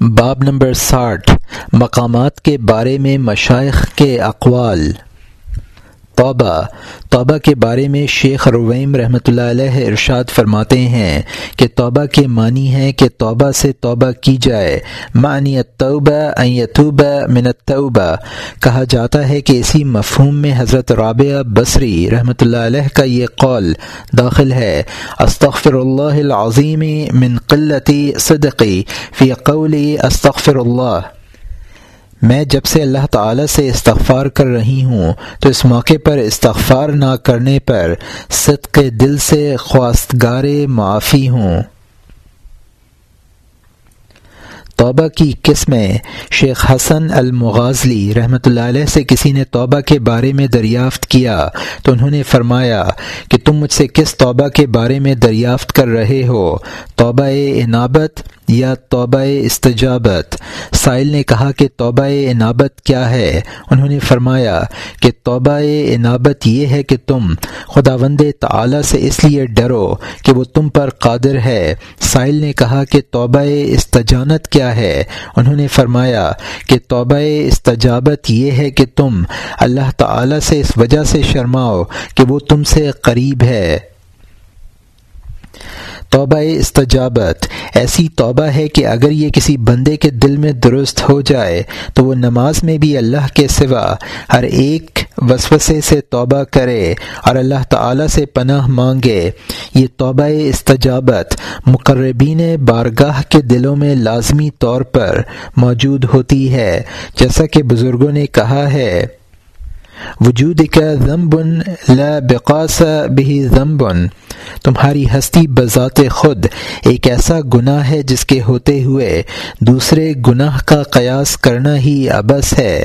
باب نمبر ساٹھ مقامات کے بارے میں مشائق کے اقوال۔ توبہ توبہ کے بارے میں شیخ رویم رحمۃ اللہ علیہ ارشاد فرماتے ہیں کہ توبہ کے معنی ہے کہ توبہ سے توبہ کی جائے۔ معنی توبہ یتوبہ من التوبہ۔ کہا جاتا ہے کہ اسی مفہوم میں حضرت رابعہ بصری رحمۃ اللہ علیہ کا یہ قول داخل ہے۔ استغفر اللہ العظیم من قلتی صدقی فی قولی استغفر اللہ میں جب سے اللہ تعالی سے استغفار کر رہی ہوں، تو اس موقع پر استغفار نہ کرنے پر صدق دل سے خواستگار معافی ہوں۔ توبہ کی قسمیں شیخ حسن المغازلی رحمۃ اللہ علیہ سے کسی نے توبہ کے بارے میں دریافت کیا تو انہوں نے فرمایا کہ تم مجھ سے کس توبہ کے بارے میں دریافت کر رہے ہو؟ توبہ انابت یا توبہ استجابت۔ سائل نے کہا کہ توبہ انابت کیا ہے؟ انہوں نے فرمایا کہ توبہ انابت یہ ہے کہ تم خدا وند تعلیٰ سے اس لیے ڈرو کہ وہ تم پر قادر ہے۔ سائل نے کہا کہ توبہ استجانت کیا ہے؟ انہوں نے فرمایا کہ توبہ استجابت یہ ہے کہ تم اللہ تعالی سے اس وجہ سے شرماؤ کہ وہ تم سے قریب ہے۔ توبہ استجابت۔ ایسی توبہ ہے کہ اگر یہ کسی بندے کے دل میں درست ہو جائے تو وہ نماز میں بھی اللہ کے سوا ہر ایک وسوسے سے توبہ کرے اور اللہ تعالی سے پناہ مانگے۔ یہ توبہ استجابت مقربین بارگاہ کے دلوں میں لازمی طور پر موجود ہوتی ہے۔ جیسا کہ بزرگوں نے کہا ہے وجود کا ضمبن لا بقاس بھی ضمبن تمہاری ہستی بذات خود ایک ایسا گناہ ہے جس کے ہوتے ہوئے دوسرے گناہ کا قیاس کرنا ہی ابس ہے۔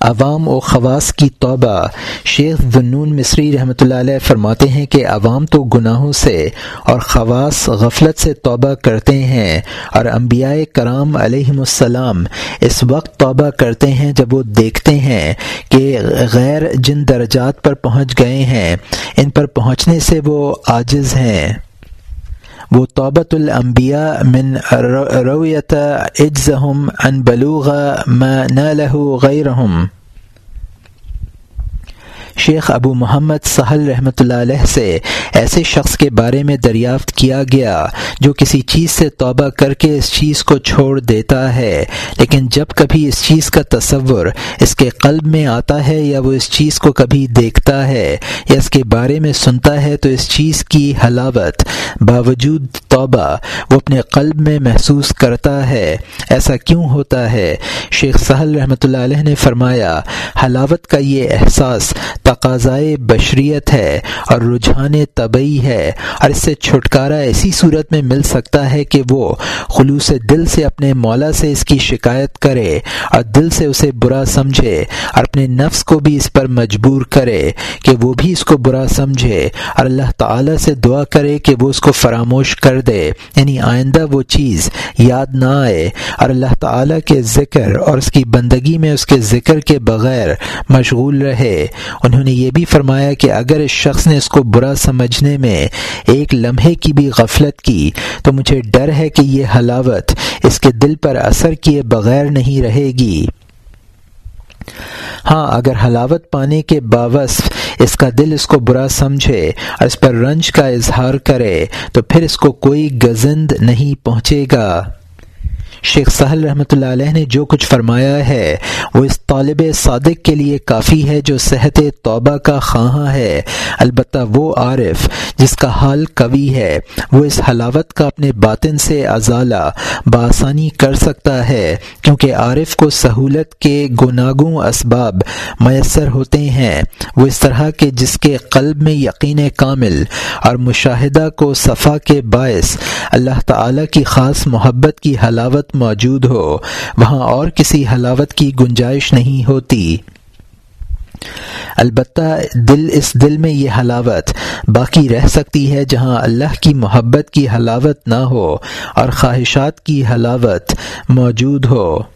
عوام و خواص کی توبہ۔ شیخ ذنون مصری رحمۃ اللہ علیہ فرماتے ہیں کہ عوام تو گناہوں سے اور خواص غفلت سے توبہ کرتے ہیں اور انبیاء کرام علیہم السلام اس وقت توبہ کرتے ہیں جب وہ دیکھتے ہیں کہ غیر جن درجات پر پہنچ گئے ہیں۔ ان پر پہنچنے سے وہ عاجز ہیں۔ وہ توبۃ الانبیاء من رویت اجزہم ان بلوغ ما نالہ غیرہم شیخ ابو محمد سہل رحمۃ اللہ علیہ سے ایسے شخص کے بارے میں دریافت کیا گیا جو کسی چیز سے توبہ کر کے اس چیز کو چھوڑ دیتا ہے، لیکن جب کبھی اس چیز کا تصور اس کے قلب میں آتا ہے یا وہ اس چیز کو کبھی دیکھتا ہے یا اس کے بارے میں سنتا ہے تو اس چیز کی حلاوت باوجود توبہ وہ اپنے قلب میں محسوس کرتا ہے۔ ایسا کیوں ہوتا ہے؟ شیخ سہل رحمۃ اللہ علیہ نے فرمایا، حلاوت کا یہ احساس تقاضائے بشریت ہے اور رجحان طبعی ہے اور اس سے چھٹکارا ایسی صورت میں مل سکتا ہے کہ وہ خلوص دل سے اپنے مولا سے اس کی شکایت کرے اور دل سے اسے برا سمجھے اور اپنے نفس کو بھی اس پر مجبور کرے کہ وہ بھی اس کو برا سمجھے اور اللہ تعالی سے دعا کرے کہ وہ اس کو فراموش کر دے یعنی آئندہ وہ چیز یاد نہ آئے۔ اور اللہ تعالی کے ذکر اور اس کی بندگی میں اس کے ذکر کے بغیر مشغول رہے۔ انہوں نے یہ بھی فرمایا کہ اگر اس شخص نے اس کو برا سمجھنے میں ایک لمحے کی بھی غفلت کی، تو مجھے ڈر ہے کہ یہ حلاوت اس کے دل پر اثر کیے بغیر نہیں رہے گی۔ ہاں اگر حلاوت پانے کے باوصف اس کا دل اس کو برا سمجھے اور اس پر رنج کا اظہار کرے، تو پھر اس کو کوئی گزند نہیں پہنچے گا۔ شیخ سہل رحمۃ اللہ علیہ نے جو کچھ فرمایا ہے، وہ اس طالب صادق کے لیے کافی ہے جو صحت توبہ کا خواہاں ہے۔ البتہ وہ عارف، جس کا حال قوی ہے، وہ اس حلاوت کا اپنے باطن سے ازالہ، بآسانی کر سکتا ہے۔ کیونکہ عارف کو سہولت کے گناگوں اسباب میسر ہوتے ہیں۔ وہ اس طرح کے جس کے قلب میں یقین کامل اور مشاہدہ کو صفا کے باعث اللہ تعالی کی خاص محبت کی حلاوت موجود ہو، وہاں اور کسی حلاوت کی گنجائش نہیں ہوتی۔ البتہ دل، اس دل میں یہ حلاوت باقی رہ سکتی ہے جہاں اللہ کی محبت کی حلاوت نہ ہو اور خواہشات کی حلاوت موجود ہو۔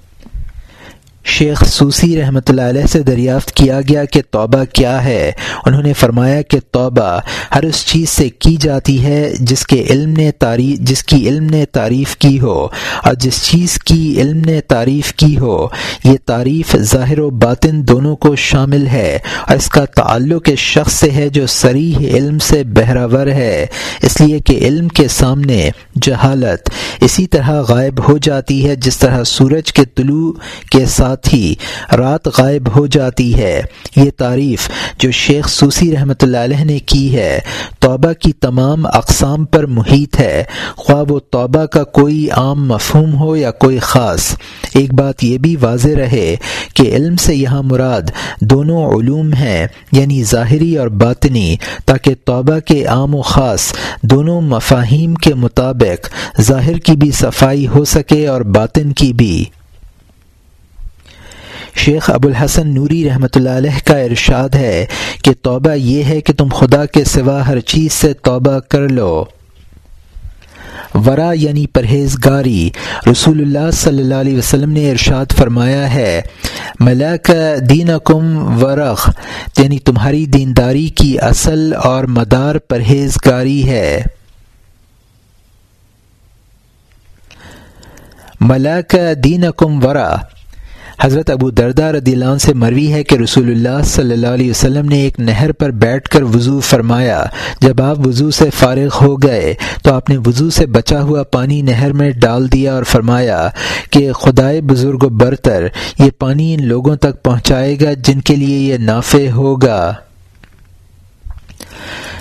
شیخ سوسی رحمۃ اللہ علیہ سے دریافت کیا گیا کہ توبہ کیا ہے۔ انہوں نے فرمایا کہ توبہ ہر اس چیز سے کی جاتی ہے جس کے علم نے تعریف جس کی علم نے تعریف کی ہو۔ اور جس چیز کی علم نے تعریف کی ہو، یہ تعریف ظاہر و باطن دونوں کو شامل ہے۔ اور اس کا تعلق اس شخص سے ہے جو سریح علم سے بہراور ہے۔ اس لیے کہ علم کے سامنے جہالت اسی طرح غائب ہو جاتی ہے جس طرح سورج کے طلوع کے ساتھ ساتھ ہی رات غائب ہو جاتی ہے۔ یہ تعریف جو شیخ سوسی رحمۃ اللہ علیہ نے کی ہے، توبہ کی تمام اقسام پر محیط ہے۔ خواہ وہ توبہ کا کوئی عام مفہوم ہو یا کوئی خاص، ایک بات یہ بھی واضح رہے کہ علم سے یہاں مراد دونوں علوم ہیں یعنی ظاہری اور باطنی، تاکہ توبہ کے عام و خاص دونوں مفاہیم کے مطابق ظاہر کی بھی صفائی ہو سکے اور باطن کی بھی۔ شیخ ابو الحسن نوری رحمۃ اللہ علیہ کا ارشاد ہے کہ توبہ یہ ہے کہ تم خدا کے سوا ہر چیز سے توبہ کر لو۔ ورا یعنی پرہیزگاری۔ رسول اللہ صلی اللہ علیہ وسلم نے ارشاد فرمایا ہے ملک دین کم ورخ یعنی تمہاری دینداری کی اصل اور مدار پرہیزگاری ہے۔ ملک دین کم ورا حضرت ابو دردہ رضی اللہ عنہ سے مروی ہے کہ رسول اللہ صلی اللہ علیہ وسلم نے ایک نہر پر بیٹھ کر وضو فرمایا۔ جب آپ وضو سے فارغ ہو گئے تو آپ نے وضو سے بچا ہوا پانی نہر میں ڈال دیا اور فرمایا کہ خدائے بزرگ و برتر، یہ پانی ان لوگوں تک پہنچائے گا جن کے لیے یہ نافع ہوگا۔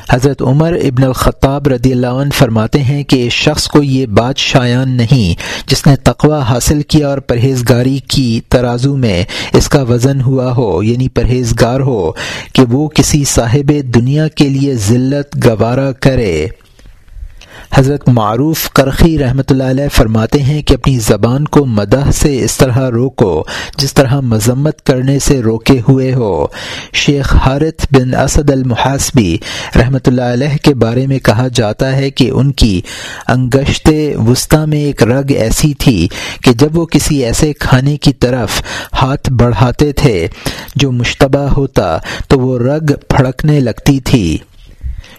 حضرت عمر ابن الخطاب رضی اللہ عنہ فرماتے ہیں کہ اس شخص کو یہ بات شایان نہیں، جس نے تقوی حاصل کیا اور پرہیزگاری کی ترازو میں اس کا وزن ہوا ہو یعنی پرہیزگار ہو، کہ وہ کسی صاحب دنیا کے لیے ذلت گوارا کرے۔ حضرت معروف کرخی رحمۃ اللہ علیہ فرماتے ہیں کہ اپنی زبان کو مدح سے اس طرح روکو، جس طرح مذمت کرنے سے روکے ہوئے ہو۔ شیخ حارث بن اسد المحاسبی رحمۃ اللہ علیہ کے بارے میں کہا جاتا ہے کہ ان کی انگشت وسطی میں ایک رگ ایسی تھی کہ جب وہ کسی ایسے کھانے کی طرف ہاتھ بڑھاتے تھے جو مشتبہ ہوتا تو وہ رگ پھڑکنے لگتی تھی۔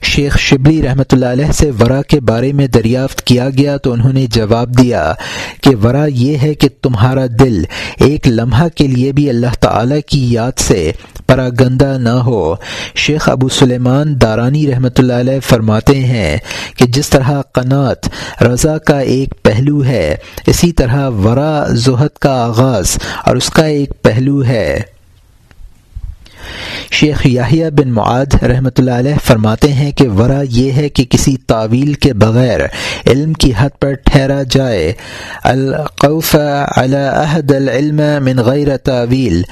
شیخ شبلی رحمۃ اللہ علیہ سے ورا کے بارے میں دریافت کیا گیا تو انہوں نے جواب دیا کہ ورا یہ ہے کہ تمہارا دل ایک لمحہ کے لیے بھی اللہ تعالی کی یاد سے پراگندہ نہ ہو۔ شیخ ابو سلیمان دارانی رحمۃ اللہ علیہ فرماتے ہیں کہ جس طرح قنات رضا کا ایک پہلو ہے، اسی طرح ورا زہد کا آغاز اور اس کا ایک پہلو ہے۔ شیخ یاہیا بن معاد رحمۃ اللہ علیہ فرماتے ہیں کہ ورا یہ ہے کہ کسی تعویل کے بغیر علم کی حد پر ٹھہرا جائے۔ القوف علی عہد العلم من غیر تعویل۔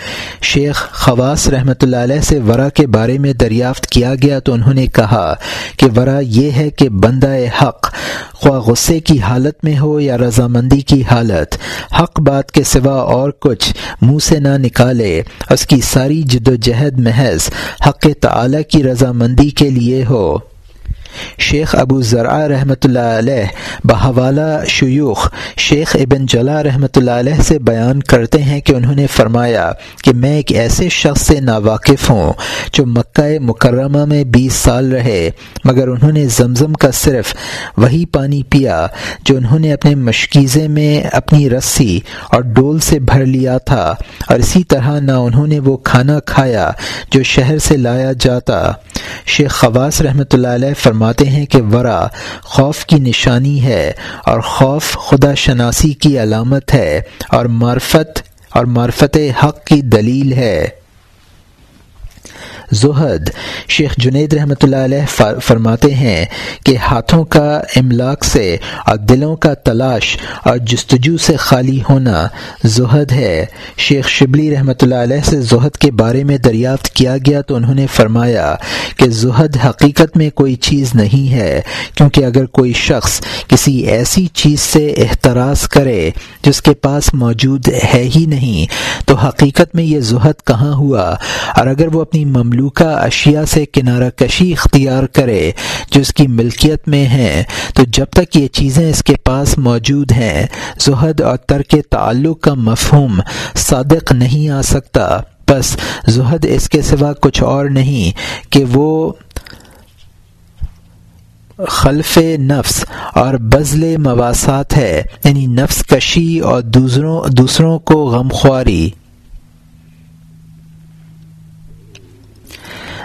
شیخ خواص رحمۃ اللہ علیہ سے ورا کے بارے میں دریافت کیا گیا تو انہوں نے کہا کہ ورا یہ ہے کہ بندہ حق خواہ غصے کی حالت میں ہو یا رضامندی کی حالت، حق بات کے سوا اور کچھ منہ سے نہ نکالے، اس کی ساری جد و جہد محض حق تعالی کی رضامندی کے لیے ہو۔ شیخ ابو ذرا رحمۃ اللہ علیہ بحوالہ شیوخ شیخ ابن جلا رحمۃ اللہ علیہ سے بیان کرتے ہیں کہ انہوں نے فرمایا کہ میں ایک ایسے شخص سے ناواقف ہوں جو مکہ مکرمہ میں بیس سال رہے، مگر انہوں نے زمزم کا صرف وہی پانی پیا جو انہوں نے اپنے مشکیزے میں اپنی رسی اور ڈول سے بھر لیا تھا، اور اسی طرح نہ انہوں نے وہ کھانا کھایا جو شہر سے لایا جاتا۔ شیخ خواص رحمۃ اللہ علیہ فرماتے ہیں کہ ورا خوف کی نشانی ہے اور خوف خدا شناسی کی علامت ہے اور معرفت اور معرفت حق کی دلیل ہے۔ زہد۔ شیخ جنید رحمۃ اللہ علیہ فرماتے ہیں کہ ہاتھوں کا املاک سے اور دلوں کا تلاش اور جستجو سے خالی ہونا زہد ہے۔ شیخ شبلی رحمۃ اللہ علیہ سے زہد کے بارے میں دریافت کیا گیا تو انہوں نے فرمایا کہ زہد حقیقت میں کوئی چیز نہیں ہے، کیونکہ اگر کوئی شخص کسی ایسی چیز سے احتراز کرے جس کے پاس موجود ہے ہی نہیں، تو حقیقت میں یہ زہد کہاں ہوا؟ اور اگر وہ اپنی مملوک مملوکہ اشیاء سے کنارہ کشی اختیار کرے جو اس کی ملکیت میں ہیں تو جب تک یہ چیزیں اس کے پاس موجود ہیں، زہد اور ترک تعلق کا مفہوم صادق نہیں آ سکتا۔ بس زہد اس کے سوا کچھ اور نہیں کہ وہ خلف نفس اور بزل مواسات ہے یعنی نفس کشی اور دوسروں دوسروں کو غمخواری۔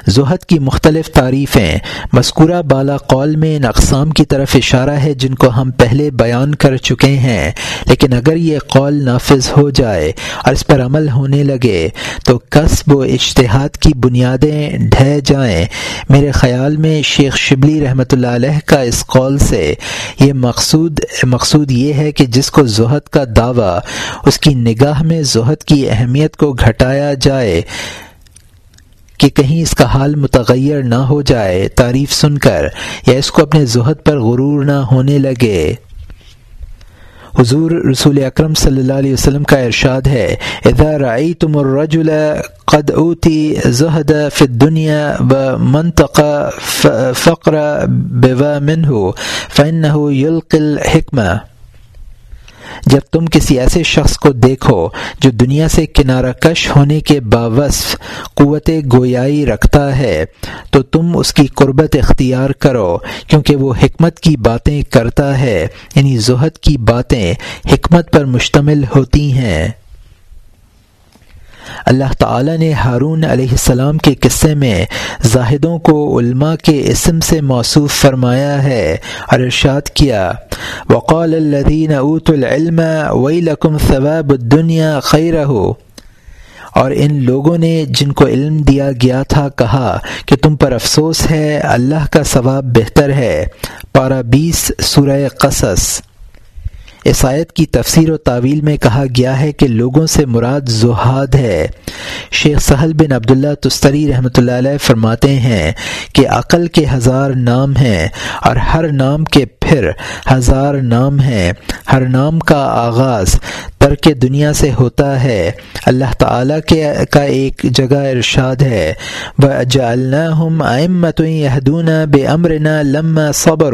زہد کی مختلف تعریفیں۔ مذکورہ بالا قول میں ان اقسام کی طرف اشارہ ہے جن کو ہم پہلے بیان کر چکے ہیں، لیکن اگر یہ قول نافذ ہو جائے اور اس پر عمل ہونے لگے تو قصب و اشتہاد کی بنیادیں ڈھہ جائیں۔ میرے خیال میں شیخ شبلی رحمۃ اللہ علیہ کا اس قول سے یہ مقصود مقصود یہ ہے کہ جس کو زہد کا دعویٰ، اس کی نگاہ میں زہد کی اہمیت کو گھٹایا جائے۔ کہ کہیں اس کا حال متغیر نہ ہو جائے، تعریف سن کر یا اس کو اپنے زہد پر غرور نہ ہونے لگے۔ حضور رسول اکرم صلی اللہ علیہ وسلم کا ارشاد ہے، اذا رأيتم الرجل قد اوتی زہد فی الدنیا و منطق فقر بوا منه فإنه يلقي الحکمہ۔ جب تم کسی ایسے شخص کو دیکھو جو دنیا سے کنارہ کش ہونے کے باوصف قوت گویائی رکھتا ہے، تو تم اس کی قربت اختیار کرو، کیونکہ وہ حکمت کی باتیں کرتا ہے یعنی زہد کی باتیں حکمت پر مشتمل ہوتی ہیں۔ اللہ تعالی نے ہارون علیہ السلام کے قصے میں زاہدوں کو علماء کے اسم سے موصوف فرمایا ہے، اور ارشاد کیا، وقال الدین اوت العلم ویلکم ثواب الدنیا خیر اور ان لوگوں نے جن کو علم دیا گیا تھا کہا کہ تم پر افسوس ہے، اللہ کا ثواب بہتر ہے۔ پارہ بیس، سورہ قصص۔ اس آیت کی تفسیر و تعویل میں کہا گیا ہے کہ لوگوں سے مراد زہاد ہے۔ شیخ سہل بن عبداللہ تستری رحمۃ اللہ علیہ فرماتے ہیں کہ عقل کے ہزار نام ہیں اور ہر نام کے پھر ہزار نام ہیں، ہر نام کا آغاز ترک دنیا سے ہوتا ہے۔ اللہ تعالیٰ کے کا ایک جگہ ارشاد ہے۔ وہ اجالنا یہدون بے امرنا لما صبر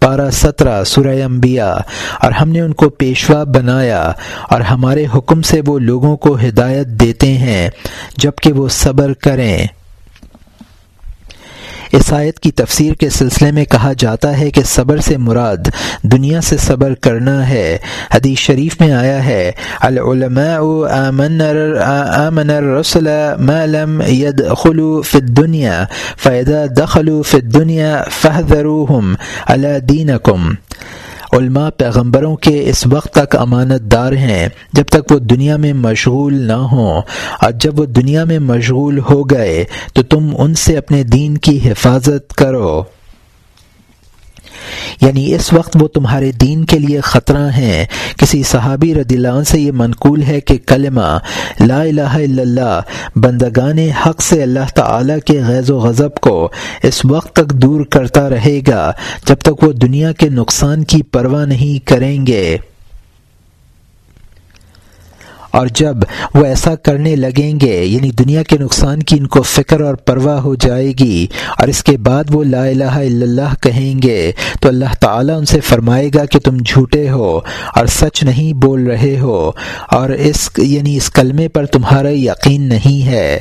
پارہ سترہ، سورہ انبیاء۔ اور ہم نے ان کو پیشوا بنایا۔ اور ہمارے حکم سے وہ لوگوں کو ہدایت دیتے ہیں جبکہ وہ صبر کریں۔ اس آیت کی تفسیر کے سلسلے میں کہا جاتا ہے کہ صبر سے مراد دنیا سے صبر کرنا ہے۔ حدیث شریف میں آیا ہے، العلماء آمن آمن الرسل ما لم يدخلوا في الدنيا فإذا دخلوا في الدنيا فاحذروهم على دينكم علماء پیغمبروں کے اس وقت تک امانت دار ہیں، جب تک وہ دنیا میں مشغول نہ ہوں۔ اور جب وہ دنیا میں مشغول ہو گئے، تو تم ان سے اپنے دین کی حفاظت کرو۔ یعنی اس وقت وہ تمہارے دین کے لیے خطرہ ہیں۔ کسی صحابی رضی اللہ عنہ سے یہ منقول ہے کہ کلمہ لا الہ الا اللہ بندگان حق سے اللہ تعالی کے غیظ و غضب کو اس وقت تک دور کرتا رہے گا جب تک وہ دنیا کے نقصان کی پرواہ نہیں کریں گے۔ اور جب وہ ایسا کرنے لگیں گے یعنی دنیا کے نقصان کی ان کو فکر اور پرواہ ہو جائے گی، اور اس کے بعد وہ لا الہ الا اللہ کہیں گے، تو اللہ تعالیٰ ان سے فرمائے گا کہ تم جھوٹے ہو اور سچ نہیں بول رہے ہو، اور اس یعنی اس کلمے پر تمہارا یقین نہیں ہے۔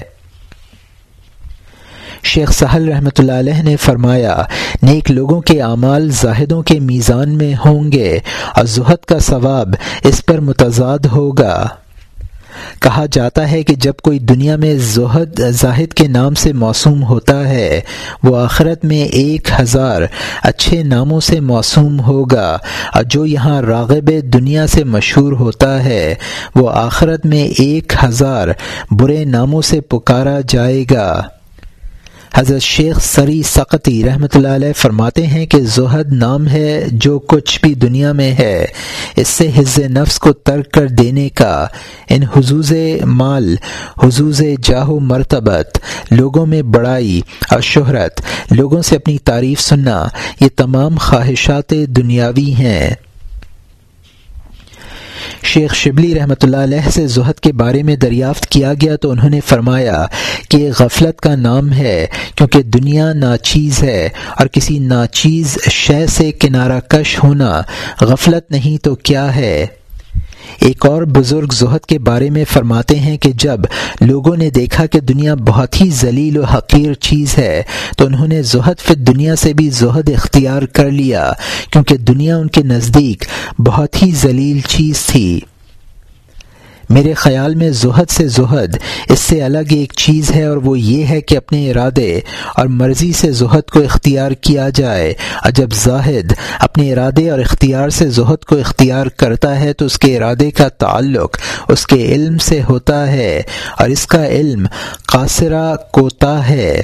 شیخ سہل رحمۃ اللہ علیہ نے فرمایا، نیک لوگوں کے اعمال زاہدوں کے میزان میں ہوں گے، اور زہد کا ثواب اس پر متضاد ہوگا۔ کہا جاتا ہے کہ جب کوئی دنیا میں زہد زاہد کے نام سے موسوم ہوتا ہے، وہ آخرت میں ایک ہزار اچھے ناموں سے موسوم ہوگا۔ اور جو یہاں راغب دنیا سے مشہور ہوتا ہے، وہ آخرت میں ایک ہزار برے ناموں سے پکارا جائے گا۔ حضرت شیخ سری سقطی رحمۃ اللہ علیہ فرماتے ہیں کہ زہد نام ہے جو کچھ بھی دنیا میں ہے۔ اس سے حز نفس کو ترک کر دینے کا، ان حضوظ مال، حضوظ جاہ و مرتبت، لوگوں میں بڑائی اور شہرت، لوگوں سے اپنی تعریف سننا، یہ تمام خواہشات دنیاوی ہیں۔ شیخ شبلی رحمۃ اللہ علیہ سے زہد کے بارے میں دریافت کیا گیا تو انہوں نے فرمایا کہ غفلت کا نام ہے کیونکہ دنیا ناچیز ہے اور کسی ناچیز شے سے کنارہ کش ہونا غفلت نہیں تو کیا ہے؟ ایک اور بزرگ زہد کے بارے میں فرماتے ہیں کہ جب لوگوں نے دیکھا کہ دنیا بہت ہی ذلیل و حقیر چیز ہے، تو انہوں نے زہد فی دنیا سے بھی زہد اختیار کر لیا، کیونکہ دنیا ان کے نزدیک بہت ہی ذلیل چیز تھی۔ میرے خیال میں زہد سے زہد، اس سے الگ ایک چیز ہے اور وہ یہ ہے کہ اپنے ارادے اور مرضی سے زہد کو اختیار کیا جائے۔ اور جب زاہد اپنے ارادے اور اختیار سے زہد کو اختیار کرتا ہے تو اس کے ارادے کا تعلق اس کے علم سے ہوتا ہے۔ اور اس کا علم قاصرہ کوتا ہے۔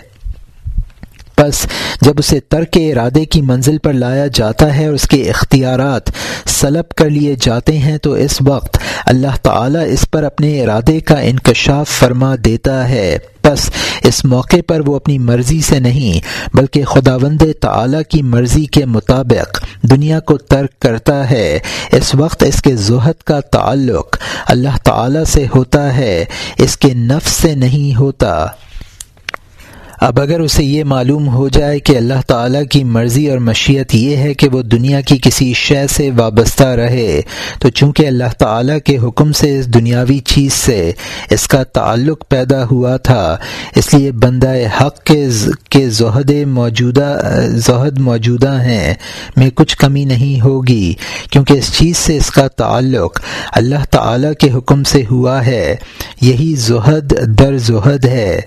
بس جب اسے ترک ارادے کی منزل پر لایا جاتا ہے اور اس کے اختیارات سلب کر لیے جاتے ہیں، تو اس وقت اللہ تعالی اس پر اپنے ارادے کا انکشاف فرما دیتا ہے۔ بس اس موقع پر وہ اپنی مرضی سے نہیں، بلکہ خداوند تعالی کی مرضی کے مطابق دنیا کو ترک کرتا ہے۔ اس وقت اس کے ذہد کا تعلق اللہ تعالی سے ہوتا ہے، اس کے نفس سے نہیں ہوتا۔ اب اگر اسے یہ معلوم ہو جائے کہ اللہ تعالیٰ کی مرضی اور مشیت یہ ہے کہ وہ دنیا کی کسی شے سے وابستہ رہے، تو چونکہ اللہ تعالیٰ کے حکم سے اس دنیاوی چیز سے اس کا تعلق پیدا ہوا تھا، اس لیے بندہ حق کے زہد موجودہ زہد موجودہ ہیں، میں کچھ کمی نہیں ہوگی، کیونکہ اس چیز سے اس کا تعلق اللہ تعالیٰ کے حکم سے ہوا ہے، یہی زہد در زہد ہے۔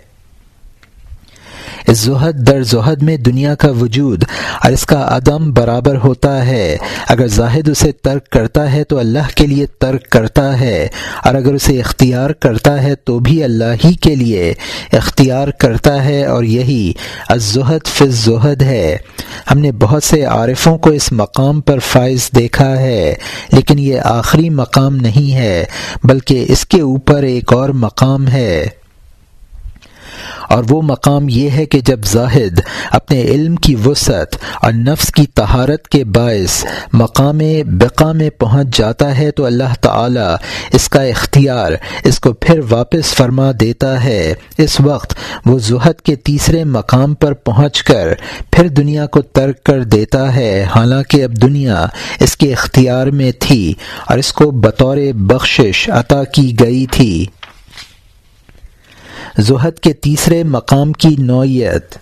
زہد در زہد میں دنیا کا وجود، اور اس کا عدم برابر ہوتا ہے۔ اگر زاہد اسے ترک کرتا ہے تو اللہ کے لیے ترک کرتا ہے، اور اگر اسے اختیار کرتا ہے تو بھی اللہ ہی کے لیے اختیار کرتا ہے، اور یہی الزہد فض زہد ہے۔ ہم نے بہت سے عارفوں کو اس مقام پر فائز دیکھا ہے، لیکن یہ آخری مقام نہیں ہے، بلکہ اس کے اوپر ایک اور مقام ہے۔ اور وہ مقام یہ ہے کہ جب زاہد اپنے علم کی وسعت اور نفس کی تہارت کے باعث مقام بقا میں پہنچ جاتا ہے تو اللہ تعالی اس کا اختیار اس کو پھر واپس فرما دیتا ہے۔ اس وقت وہ زہد کے تیسرے مقام پر پہنچ کر پھر دنیا کو ترک کر دیتا ہے۔ حالانکہ اب دنیا اس کے اختیار میں تھی اور اس کو بطور بخشش عطا کی گئی تھی۔ زہد کے تیسرے مقام کی نوعیت۔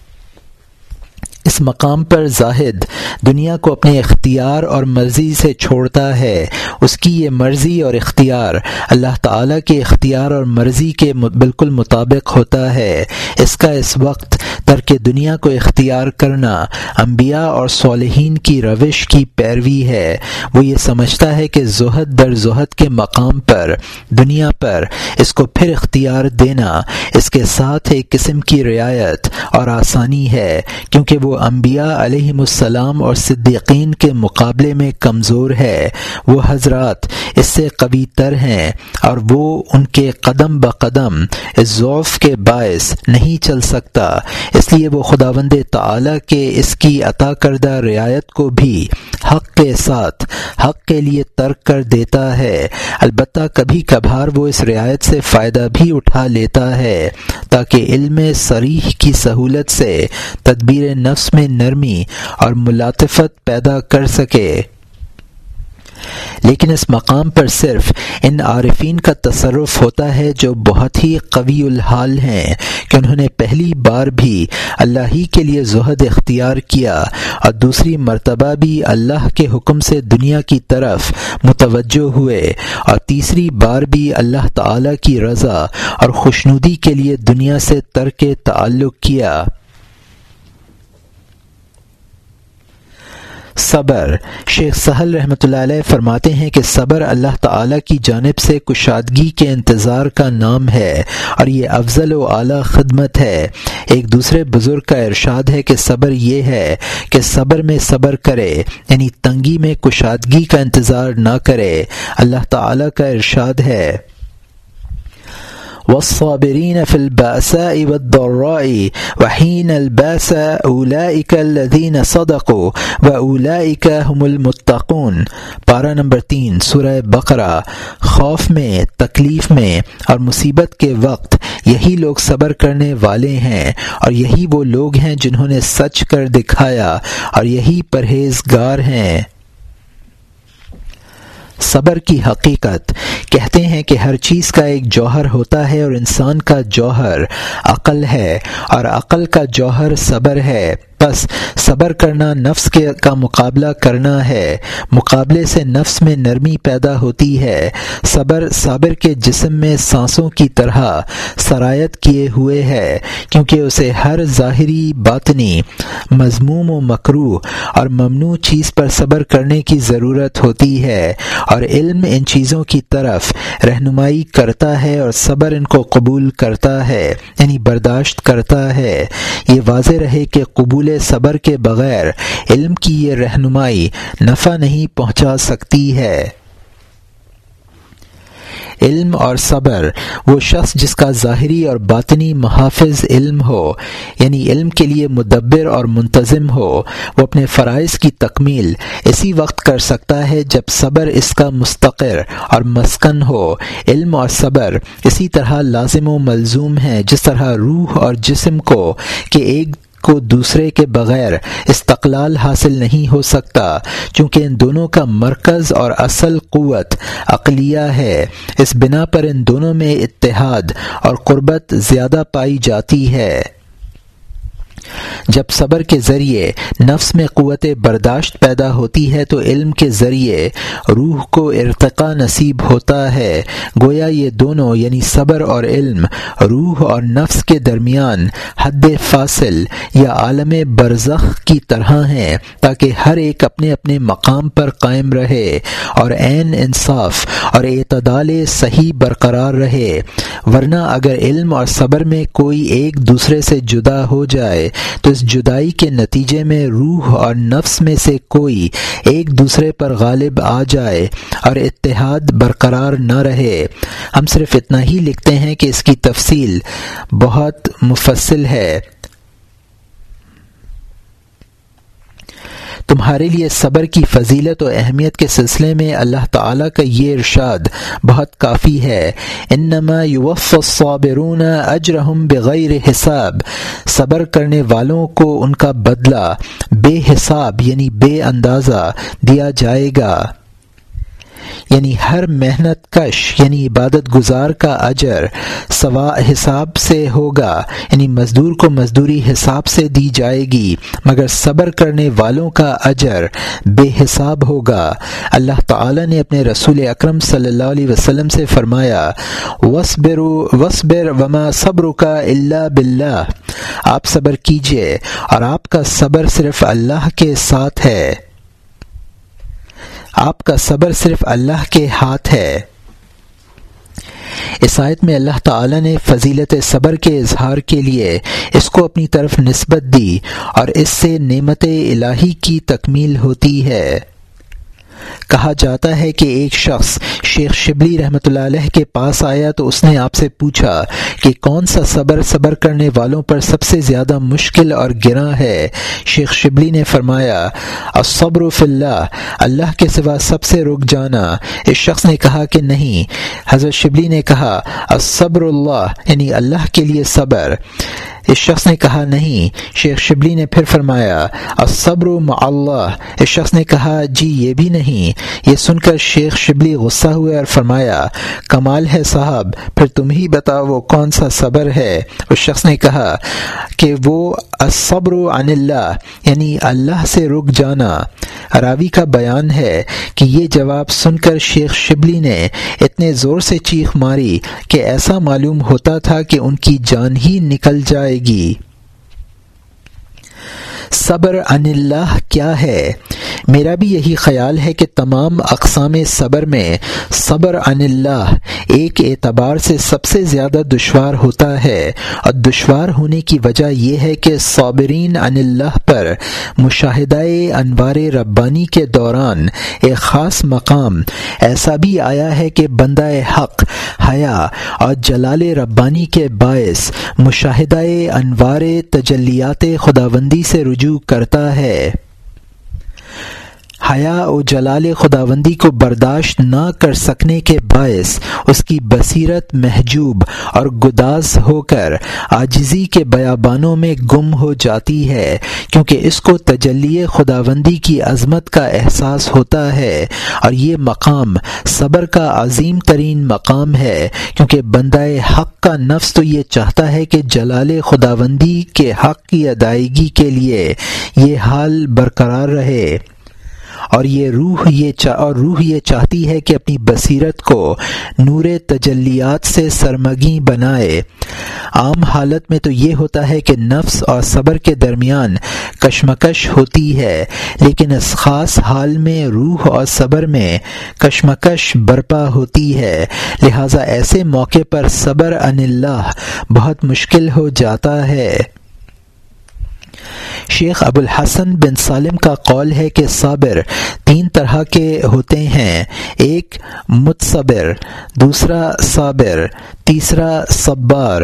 اس مقام پر زاہد دنیا کو اپنے اختیار اور مرضی سے چھوڑتا ہے۔ اس کی یہ مرضی اور اختیار اللہ تعالیٰ کے اختیار اور مرضی کے بالکل مطابق ہوتا ہے۔ اس کا اس وقت ترک دنیا کو اختیار کرنا انبیاء اور صالحین کی روش کی پیروی ہے۔ وہ یہ سمجھتا ہے کہ زہد در زہد کے مقام پر، دنیا پر اس کو پھر اختیار دینا، اس کے ساتھ ایک قسم کی رعایت اور آسانی ہے، کیونکہ وہ انبیاء علیہم السلام اور صدیقین کے مقابلے میں کمزور ہے۔ وہ حضرات اس سے قوی تر ہیں اور وہ ان کے قدم بقدم اس ضعف کے باعث نہیں چل سکتا۔ اس لیے وہ خداوند تعالی کے اس کی عطا کردہ رعایت کو بھی حق کے ساتھ، حق کے لیے ترک کر دیتا ہے۔ البتہ کبھی کبھار وہ اس رعایت سے فائدہ بھی اٹھا لیتا ہے، تاکہ علم سریح کی سہولت سے تدبیر نفس میں نرمی اور ملاطفت پیدا کر سکے۔ لیکن اس مقام پر صرف ان عارفین کا تصرف ہوتا ہے جو بہت ہی قوی الحال ہیں کہ انہوں نے پہلی بار بھی اللہ ہی کے لیے زہد اختیار کیا اور دوسری مرتبہ بھی اللہ کے حکم سے دنیا کی طرف متوجہ ہوئے اور تیسری بار بھی اللہ تعالی کی رضا اور خوشنودی کے لیے دنیا سے ترک تعلق کیا۔ صبر۔ شیخ سہل رحمۃ اللہ علیہ فرماتے ہیں کہ صبر اللہ تعالی کی جانب سے کشادگی کے انتظار کا نام ہے اور یہ افضل و اعلیٰ خدمت ہے۔ ایک دوسرے بزرگ کا ارشاد ہے کہ صبر یہ ہے کہ صبر میں صبر کرے یعنی تنگی میں کشادگی کا انتظار نہ کرے۔ اللہ تعالی کا ارشاد ہے۔ والصابرين في البأساء والضراء، وحين الباس أولئك الذين صدقوا، وأولئك هم المتقون. پارہ نمبر تین، سورہ بقرہ. خوف میں، تکلیف میں اور مصیبت کے وقت یہی لوگ صبر کرنے والے ہیں، اور یہی وہ لوگ ہیں جنہوں نے سچ کر دکھایا، اور یہی پرہیزگار ہیں۔ صبر کی حقیقت۔ کہتے ہیں کہ ہر چیز کا ایک جوہر ہوتا ہے اور انسان کا جوہر عقل ہے اور عقل کا جوہر صبر ہے۔ بس صبر کرنا نفس کے کا مقابلہ کرنا ہے۔ مقابلے سے نفس میں نرمی پیدا ہوتی ہے۔ صبر صابر کے جسم میں سانسوں کی طرح سرایت کیے ہوئے ہے، کیونکہ اسے ہر ظاہری باطنی مضموم و مکرو اور ممنوع چیز پر صبر کرنے کی ضرورت ہوتی ہے۔ اور علم ان چیزوں کی طرف رہنمائی کرتا ہے اور صبر ان کو قبول کرتا ہے یعنی برداشت کرتا ہے۔ یہ واضح رہے کہ قبول صبر کے بغیر علم کی یہ رہنمائی نفع نہیں پہنچا سکتی ہے۔ علم اور صبر وہ شخص جس کا ظاہری اور باطنی محافظ علم ہو یعنی علم کے لیے مدبر اور منتظم ہو، وہ اپنے فرائض کی تکمیل اسی وقت کر سکتا ہے جب صبر اس کا مستقر اور مسکن ہو۔ علم اور صبر اسی طرح لازم و ملزوم ہیں جس طرح روح اور جسم کو کہ ایک کو دوسرے کے بغیر استقلال حاصل نہیں ہو سکتا، چونکہ ان دونوں کا مرکز اور اصل قوت عقلیہ ہے۔ اس بنا پر ان دونوں میں اتحاد اور قربت زیادہ پائی جاتی ہے۔ جب صبر کے ذریعے نفس میں قوت برداشت پیدا ہوتی ہے تو علم کے ذریعے روح کو ارتقا نصیب ہوتا ہے۔ گویا یہ دونوں یعنی صبر اور علم، روح اور نفس کے درمیان حد فاصل یا عالم برزخ کی طرح ہیں تاکہ ہر ایک اپنے اپنے مقام پر قائم رہے اور عین انصاف اور اعتدال صحیح برقرار رہے۔ ورنہ اگر علم اور صبر میں کوئی ایک دوسرے سے جدا ہو جائے تو اس جدائی کے نتیجے میں روح اور نفس میں سے کوئی ایک دوسرے پر غالب آ جائے اور اتحاد برقرار نہ رہے۔ ہم صرف اتنا ہی لکھتے ہیں کہ اس کی تفصیل بہت مفصل ہے۔ تمہارے لیے صبر کی فضیلت و اہمیت کے سلسلے میں اللہ تعالیٰ کا یہ ارشاد بہت کافی ہے۔ انما یوف الصابرون اجرحم بغیر حساب۔ صبر کرنے والوں کو ان کا بدلہ، بے حساب یعنی بے اندازہ دیا جائے گا۔ یعنی ہر محنت کش یعنی عبادت گزار کا اجر سوا حساب سے ہوگا یعنی مزدور کو مزدوری حساب سے دی جائے گی، مگر صبر کرنے والوں کا اجر بے حساب ہوگا۔ اللہ تعالی نے اپنے رسول اکرم صلی اللہ علیہ وسلم سے فرمایا وصبر وصبر وما صبر کا اللہ بلّہ آپ صبر کیجیے، اور آپ کا صبر صرف اللہ کے ساتھ ہے۔ آپ کا صبر صرف اللہ کے ہاتھ ہے۔ اس آیت میں اللہ تعالی نے فضیلت صبر کے اظہار کے لیے اس کو اپنی طرف نسبت دی اور اس سے نعمت الہی کی تکمیل ہوتی ہے۔ کہا جاتا ہے کہ ایک شخص شیخ شبلی رحمۃ اللہ علیہ کے پاس آیا تو اس نے آپ سے پوچھا کہ کون سا صبر صبر کرنے والوں پر سب سے زیادہ مشکل اور گراں ہے؟ شیخ شبلی نے فرمایا، الصبر فی اللہ اللہ کے سوا سب سے رک جانا۔ اس شخص نے کہا کہ نہیں۔ حضرت شبلی نے کہا، الصبر اللہ یعنی اللہ کے لیے صبر۔ اس شخص نے کہا، نہیں. شیخ شبلی نے پھر فرمایا، الصبر مع اللہ. اس شخص نے کہا جی یہ بھی نہیں. یہ سن کر شیخ شبلی غصہ ہوئے اور فرمایا، کمال ہے صاحب، پھر تم ہی بتاؤ وہ کون سا صبر ہے. اس شخص نے کہا، کہ وہ الصبر عن اللہ یعنی اللہ سے رک جانا. راوی کا بیان ہے کہ یہ جواب سن کر شیخ شبلی نے اتنے زور سے چیخ ماری کہ ایسا معلوم ہوتا تھا کہ ان کی جان ہی نکل جائے گی۔ صبر ان اللہ کیا ہے؟ میرا بھی یہی خیال ہے کہ تمام اقسام صبر میں صبر ان اللہ ایک اعتبار سے سب سے زیادہ دشوار ہوتا ہے۔ اور دشوار ہونے کی وجہ یہ ہے کہ صابرین ان اللہ پر مشاہدہ انوار ربانی کے دوران ایک خاص مقام، ایسا بھی آیا ہے کہ بندہ حق، حیا اور جلال ربانی کے باعث مشاہدہ انوار تجلیات خداوندی سے رجوع کرتا ہے۔ حیا و جلال خداوندی کو برداشت نہ کر سکنے کے باعث اس کی بصیرت محجوب اور گداز ہو کر آجزی کے بیابانوں میں گم ہو جاتی ہے، کیونکہ اس کو تجلی خداوندی کی عظمت کا احساس ہوتا ہے۔ اور یہ مقام صبر کا عظیم ترین مقام ہے، کیونکہ بندہ حق کا نفس تو یہ چاہتا ہے کہ جلال خداوندی کے حق کی ادائیگی کے لیے یہ حال برقرار رہے۔ اور یہ روح یہ چا اور روح یہ چاہتی ہے کہ اپنی بصیرت کو نور تجلیات سے سرمگی بنائے۔ عام حالت میں تو یہ ہوتا ہے کہ نفس اور صبر کے درمیان کشمکش ہوتی ہے، لیکن اس خاص حال میں روح اور صبر میں کشمکش برپا ہوتی ہے۔ لہذا ایسے موقع پر صبر ان اللہ بہت مشکل ہو جاتا ہے۔ شیخ ابو الحسن بن سالم کا قول ہے کہ صابر تین طرح کے ہوتے ہیں، ایک متصبر، دوسرا صابر، تیسرا صبار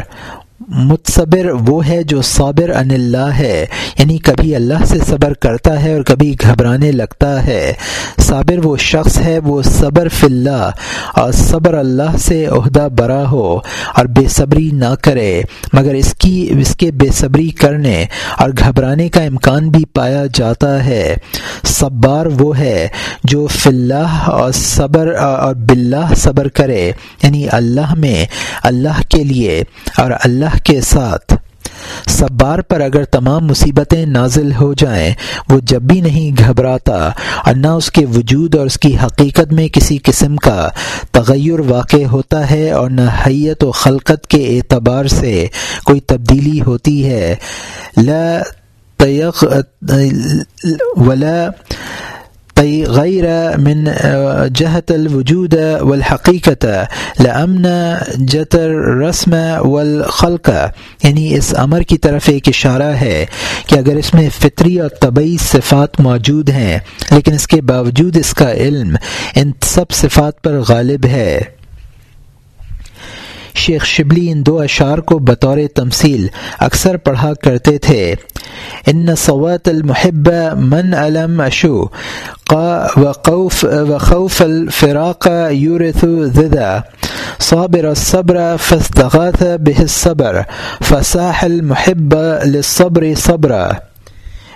متصبر وہ ہے جو صابر ان اللہ ہے یعنی کبھی اللہ سے صبر کرتا ہے اور کبھی گھبرانے لگتا ہے۔ صابر وہ شخص ہے، وہ صبر فی اللہ، اور صبر اللہ سے عہدہ برا ہو اور بے صبری نہ کرے۔ مگر اس کی، اس کے بے صبری کرنے اور گھبرانے کا امکان بھی پایا جاتا ہے۔ صبار وہ ہے جو فی اللہ اور صبر، اور باللہ صبر کرے یعنی اللہ میں، اللہ کے لیے، اور اللہ کے ساتھ۔ بار پر اگر تمام مصیبتیں نازل ہو جائیں، وہ جب بھی نہیں گھبراتا اور نہ اس کے وجود اور اس کی حقیقت میں کسی قسم کا تغیر واقع ہوتا ہے اور نہ حیت و خلقت کے اعتبار سے کوئی تبدیلی ہوتی ہے۔ لا ولا غیر من جہت الوجود والحقیقت لامن جتر رسم والخلق. یعنی اس امر کی طرف ایک اشارہ ہے کہ اگر اس میں فطری اور طبعی صفات موجود ہیں، لیکن اس کے باوجود اس کا علم ان سب صفات پر غالب ہے۔ شیخ شبلی ان دو اشعار کو بطور تمثیل اکثر پڑھا کرتے تھے۔ ان صوات المحب من علم اشو وقوف وخوف الفراق يورث ذذا، صابر الصبر فاستغاث به الصبر فساح المحب للصبر صبرا۔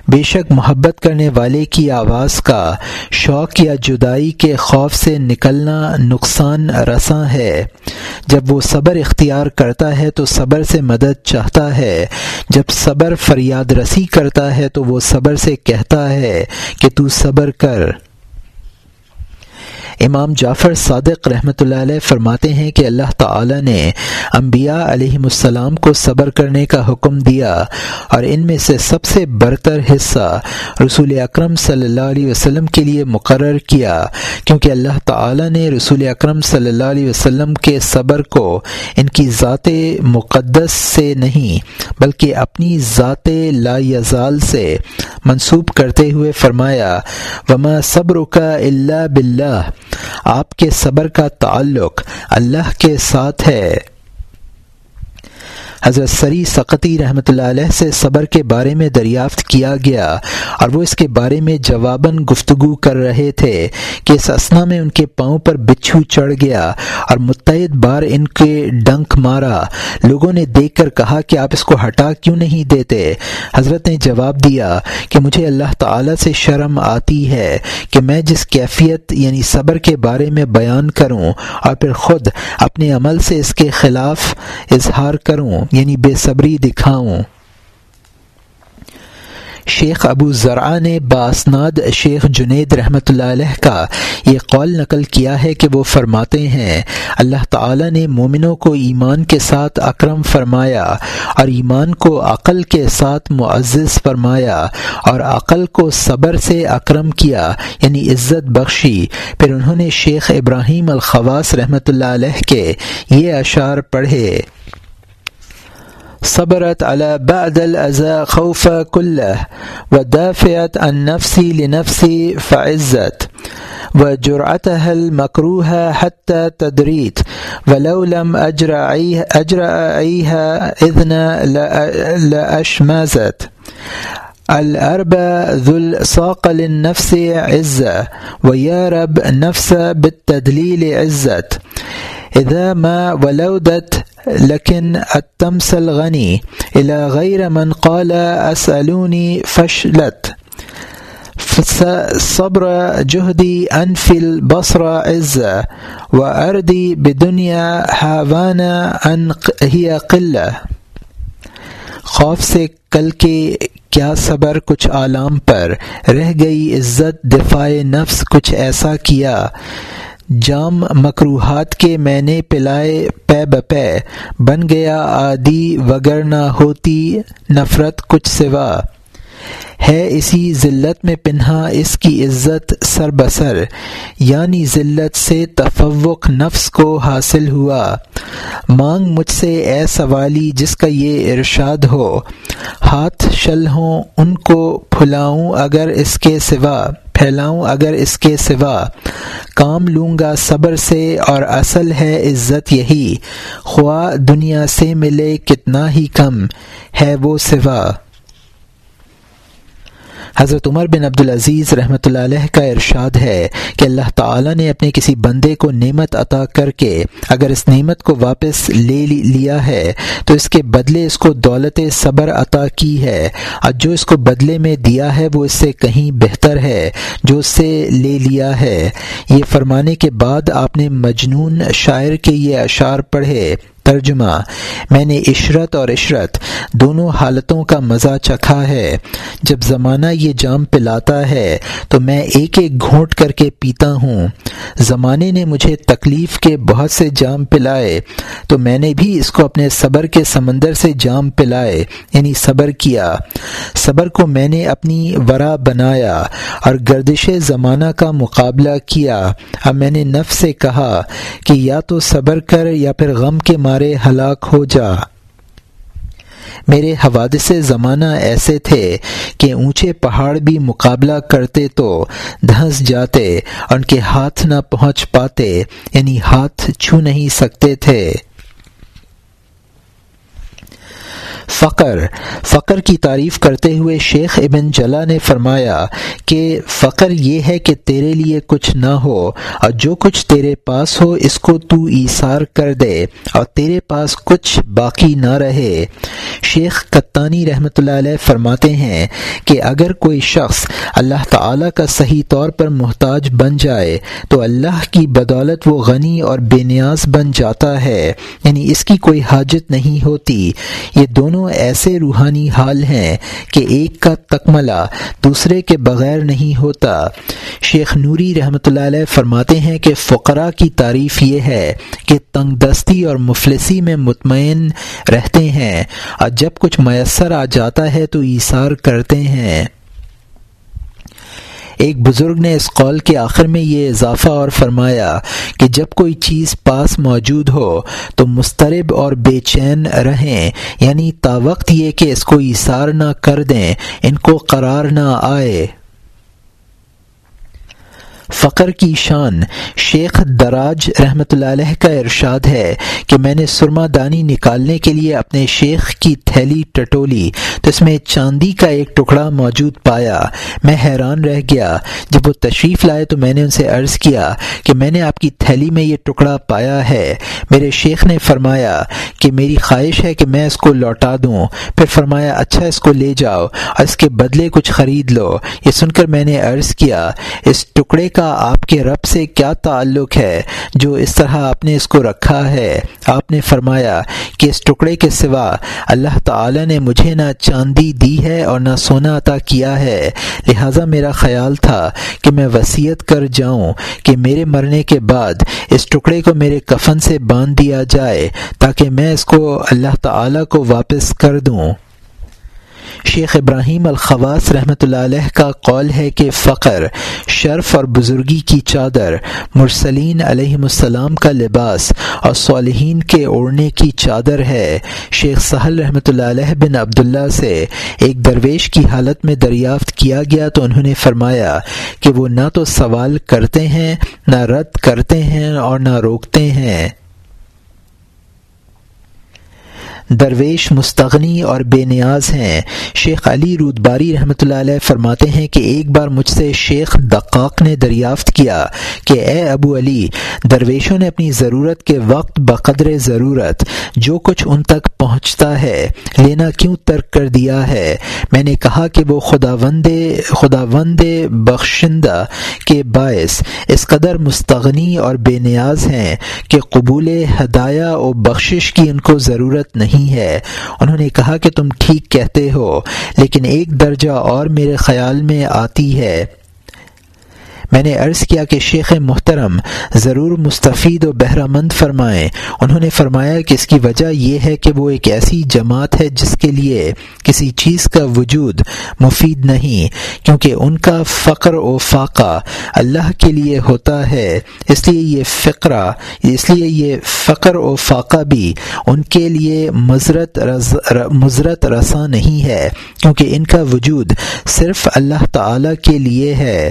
بے شک محبت کرنے والے کی آواز کا شوق یا جدائی کے خوف سے نکلنا نقصان رساں ہے۔ جب وہ صبر اختیار کرتا ہے تو صبر سے مدد چاہتا ہے۔ جب صبر فریاد رسی کرتا ہے تو وہ صبر سے کہتا ہے کہ تو صبر کر۔ امام جعفر صادق رحمۃ اللہ علیہ فرماتے ہیں کہ اللہ تعالی نے انبیاء علیہ السلام کو صبر کرنے کا حکم دیا اور ان میں سے سب سے برتر حصہ رسول اکرم صلی اللہ علیہ وسلم کے لیے مقرر کیا، کیونکہ اللہ تعالی نے رسول اکرم صلی اللہ علیہ وسلم کے صبر کو ان کی ذات مقدس سے نہیں، بلکہ اپنی ذات لا یزال سے منسوب کرتے ہوئے فرمایا، وما صبر کا اللہ بلّہ آپ کے صبر کا تعلق اللہ کے ساتھ ہے۔ حضرت سری سقطی رحمۃ اللہ علیہ سے صبر کے بارے میں دریافت کیا گیا اور وہ اس کے بارے میں جواباً گفتگو کر رہے تھے کہ اس اسنا میں ان کے پاؤں پر بچھو چڑھ گیا اور متحد بار ان کے ڈنک مارا۔ لوگوں نے دیکھ کر کہا کہ آپ اس کو ہٹا کیوں نہیں دیتے؟ حضرت نے جواب دیا کہ مجھے اللہ تعالی سے شرم آتی ہے کہ میں جس کیفیت یعنی صبر کے بارے میں بیان کروں اور پھر خود اپنے عمل سے اس کے خلاف اظہار کروں۔ یعنی بے صبری دکھاؤں۔ شیخ ابو ذرا نے باسناد شیخ جنید رحمۃ اللہ علیہ کا یہ قول نقل کیا ہے کہ وہ فرماتے ہیں، اللہ تعالی نے مومنوں کو ایمان کے ساتھ اکرم فرمایا اور ایمان کو عقل کے ساتھ معزز فرمایا اور عقل کو صبر سے اکرم کیا یعنی عزت بخشی۔ پھر انہوں نے شیخ ابراہیم الخواس رحمۃ اللہ علیہ کے یہ اشعار پڑھے۔ صبرت على بعد الأذى خوف كله، ودافعت عن نفسي لنفسي فعزت وجرأتها المكروه حتى تدريت، ولو لم أجرأيها إذن لأشمازت. الأرب ذو الساق للنفس عزة ويارب نفس بالتدليل عزت. إذا ما ولودت لكن التمس الغني إلى غير من قال أسألوني فشلت صبر جهدي أنفي البصر عزة وأردي بدنيا هاوانا أن هي قلة. خوف سے کل کے کیا صبر کچھ عالم پر؟ رہ گئی عزت، دفاع نفس کچھ ایسا کیا۔ جام مکروحات کے میں نے پلائے پے بپے، بن گیا آدی وگر نہ ہوتی نفرت کچھ سوا۔ ہے اسی ذلت میں پنہا اس کی عزت سر بسر یعنی ذلت سے تفوق نفس کو حاصل ہوا۔ مانگ مجھ سے اے سوالی جس کا یہ ارشاد ہو، ہاتھ شل ہوں ان کو پھلاؤں اگر اس کے سوا۔ پھیلاؤں اگر اس کے سوا کام لوں گا صبر سے اور اصل ہے عزت یہی، خواہ دنیا سے ملے کتنا ہی کم ہے وہ سوا۔ حضرت عمر بن عبدالعزیز رحمۃ اللہ علیہ کا ارشاد ہے کہ اللہ تعالیٰ نے اپنے کسی بندے کو نعمت عطا کر کے اگر اس نعمت کو واپس لے لیا ہے تو اس کے بدلے اس کو دولت صبر عطا کی ہے اور جو اس کو بدلے میں دیا ہے وہ اس سے کہیں بہتر ہے جو اس سے لے لیا ہے۔ یہ فرمانے کے بعد آپ نے مجنون شاعر کے یہ اشعار پڑھے۔ ترجمہ۔ میں نے عشرت اور عشرت دونوں حالتوں کا مزہ چکھا ہے۔ جب زمانہ یہ جام پلاتا ہے تو میں ایک ایک گھونٹ کر کے پیتا ہوں۔ زمانے نے مجھے تکلیف کے بہت سے جام پلائے، تو میں نے بھی اس کو اپنے صبر کے سمندر سے جام پلائے یعنی صبر کیا۔ صبر کو میں نے اپنی ورا بنایا اور گردش زمانہ کا مقابلہ کیا۔ اب میں نے نف سے کہا کہ یا تو صبر کر یا پھر غم کے مارے۔ ہلاک ہو جا۔ میرے حوادث زمانہ ایسے تھے کہ اونچے پہاڑ بھی مقابلہ کرتے تو دھنس جاتے ان کے ہاتھ نہ پہنچ پاتے یعنی ہاتھ چھو نہیں سکتے تھے۔ فقر۔ فقر کی تعریف کرتے ہوئے شیخ ابن جلا نے فرمایا کہ فقر یہ ہے کہ تیرے لیے کچھ نہ ہو اور جو کچھ تیرے پاس ہو اس کو تو ایثار کر دے اور تیرے پاس کچھ باقی نہ رہے۔ شیخ کتانی رحمۃ اللہ علیہ فرماتے ہیں کہ اگر کوئی شخص اللہ تعالی کا صحیح طور پر محتاج بن جائے تو اللہ کی بدولت وہ غنی اور بے نیاز بن جاتا ہے یعنی اس کی کوئی حاجت نہیں ہوتی۔ یہ دونوں ایسے روحانی حال ہیں کہ ایک کا تکملہ دوسرے کے بغیر نہیں ہوتا۔ شیخ نوری رحمۃ اللہ علیہ فرماتے ہیں کہ فقرا کی تعریف یہ ہے کہ تنگ دستی اور مفلسی میں مطمئن رہتے ہیں اور جب کچھ میسر آ جاتا ہے تو ایثار کرتے ہیں۔ ایک بزرگ نے اس قول کے آخر میں یہ اضافہ اور فرمایا کہ جب کوئی چیز پاس موجود ہو تو مسترب اور بے چین رہیں یعنی تا وقت یہ کہ اس کو اثار نہ کر دیں، ان کو قرار نہ آئے۔ فقر کی شان۔ شیخ دراج رحمۃ اللہ علیہ کا ارشاد ہے کہ میں نے سرما دانی نکالنے کے لیے اپنے شیخ کی تھیلی ٹٹولی، تو اس میں چاندی کا ایک ٹکڑا موجود پایا۔ میں حیران رہ گیا۔ جب وہ تشریف لائے تو میں نے ان سے عرض کیا کہ میں نے آپ کی تھیلی میں یہ ٹکڑا پایا ہے۔ میرے شیخ نے فرمایا کہ میری خواہش ہے کہ میں اس کو لوٹا دوں۔ پھر فرمایا اچھا اس کو لے جاؤ اور اس کے بدلے کچھ خرید لو۔ یہ سن کر میں نے عرض کیا، اس ٹکڑے کا آپ کے رب سے کیا تعلق ہے جو اس طرح آپ نے اس کو رکھا ہے؟ آپ نے فرمایا کہ اس ٹکڑے کے سوا اللہ تعالی نے مجھے نہ چاندی دی ہے اور نہ سونا عطا کیا ہے۔ لہٰذا میرا خیال تھا کہ میں وسیعت کر جاؤں کہ میرے مرنے کے بعد اس ٹکڑے کو میرے کفن سے باندھ دیا جائے تاکہ میں اس کو اللہ تعالی کو واپس کر دوں۔ شیخ ابراہیم الخواص رحمۃ اللہ علیہ کا قول ہے کہ فقر، شرف اور بزرگی کی چادر، مرسلین علیہ السلام کا لباس اور صالحین کے اوڑھنے کی چادر ہے۔ شیخ سہل رحمۃ اللہ علیہ بن عبداللہ سے ایک درویش کی حالت میں دریافت کیا گیا تو انہوں نے فرمایا کہ وہ نہ تو سوال کرتے ہیں، نہ رد کرتے ہیں اور نہ روکتے ہیں۔ درویش مستغنی اور بے نیاز ہیں۔ شیخ علی رودباری رحمۃ اللہ علیہ فرماتے ہیں کہ ایک بار مجھ سے شیخ دقاق نے دریافت کیا کہ اے ابو علی، درویشوں نے اپنی ضرورت کے وقت بقدر ضرورت جو کچھ ان تک پہنچتا ہے، لینا کیوں ترک کر دیا ہے؟ میں نے کہا کہ وہ خدا وند خدا وند بخشندہ کے باعث اس قدر مستغنی اور بے نیاز ہیں کہ قبول ہدایہ و بخشش کی ان کو ضرورت نہیں نہیں ہے۔ انہوں نے کہا کہ تم ٹھیک کہتے ہو، لیکن ایک درجہ اور میرے خیال میں آتی ہے۔ میں نے عرض کیا کہ شیخ محترم ضرور مستفید و بہرہ مند فرمائیں۔ انہوں نے فرمایا کہ اس کی وجہ یہ ہے کہ وہ ایک ایسی جماعت ہے جس کے لیے کسی چیز کا وجود مفید نہیں، کیونکہ ان کا فقر و فاقہ اللہ کے لیے ہوتا ہے۔ اس لیے یہ فقرہ، اس لیے یہ فقر و فاقہ بھی ان کے لیے مضرت رز مضرت رساں نہیں ہے، کیونکہ ان کا وجود صرف اللہ تعالی کے لیے ہے۔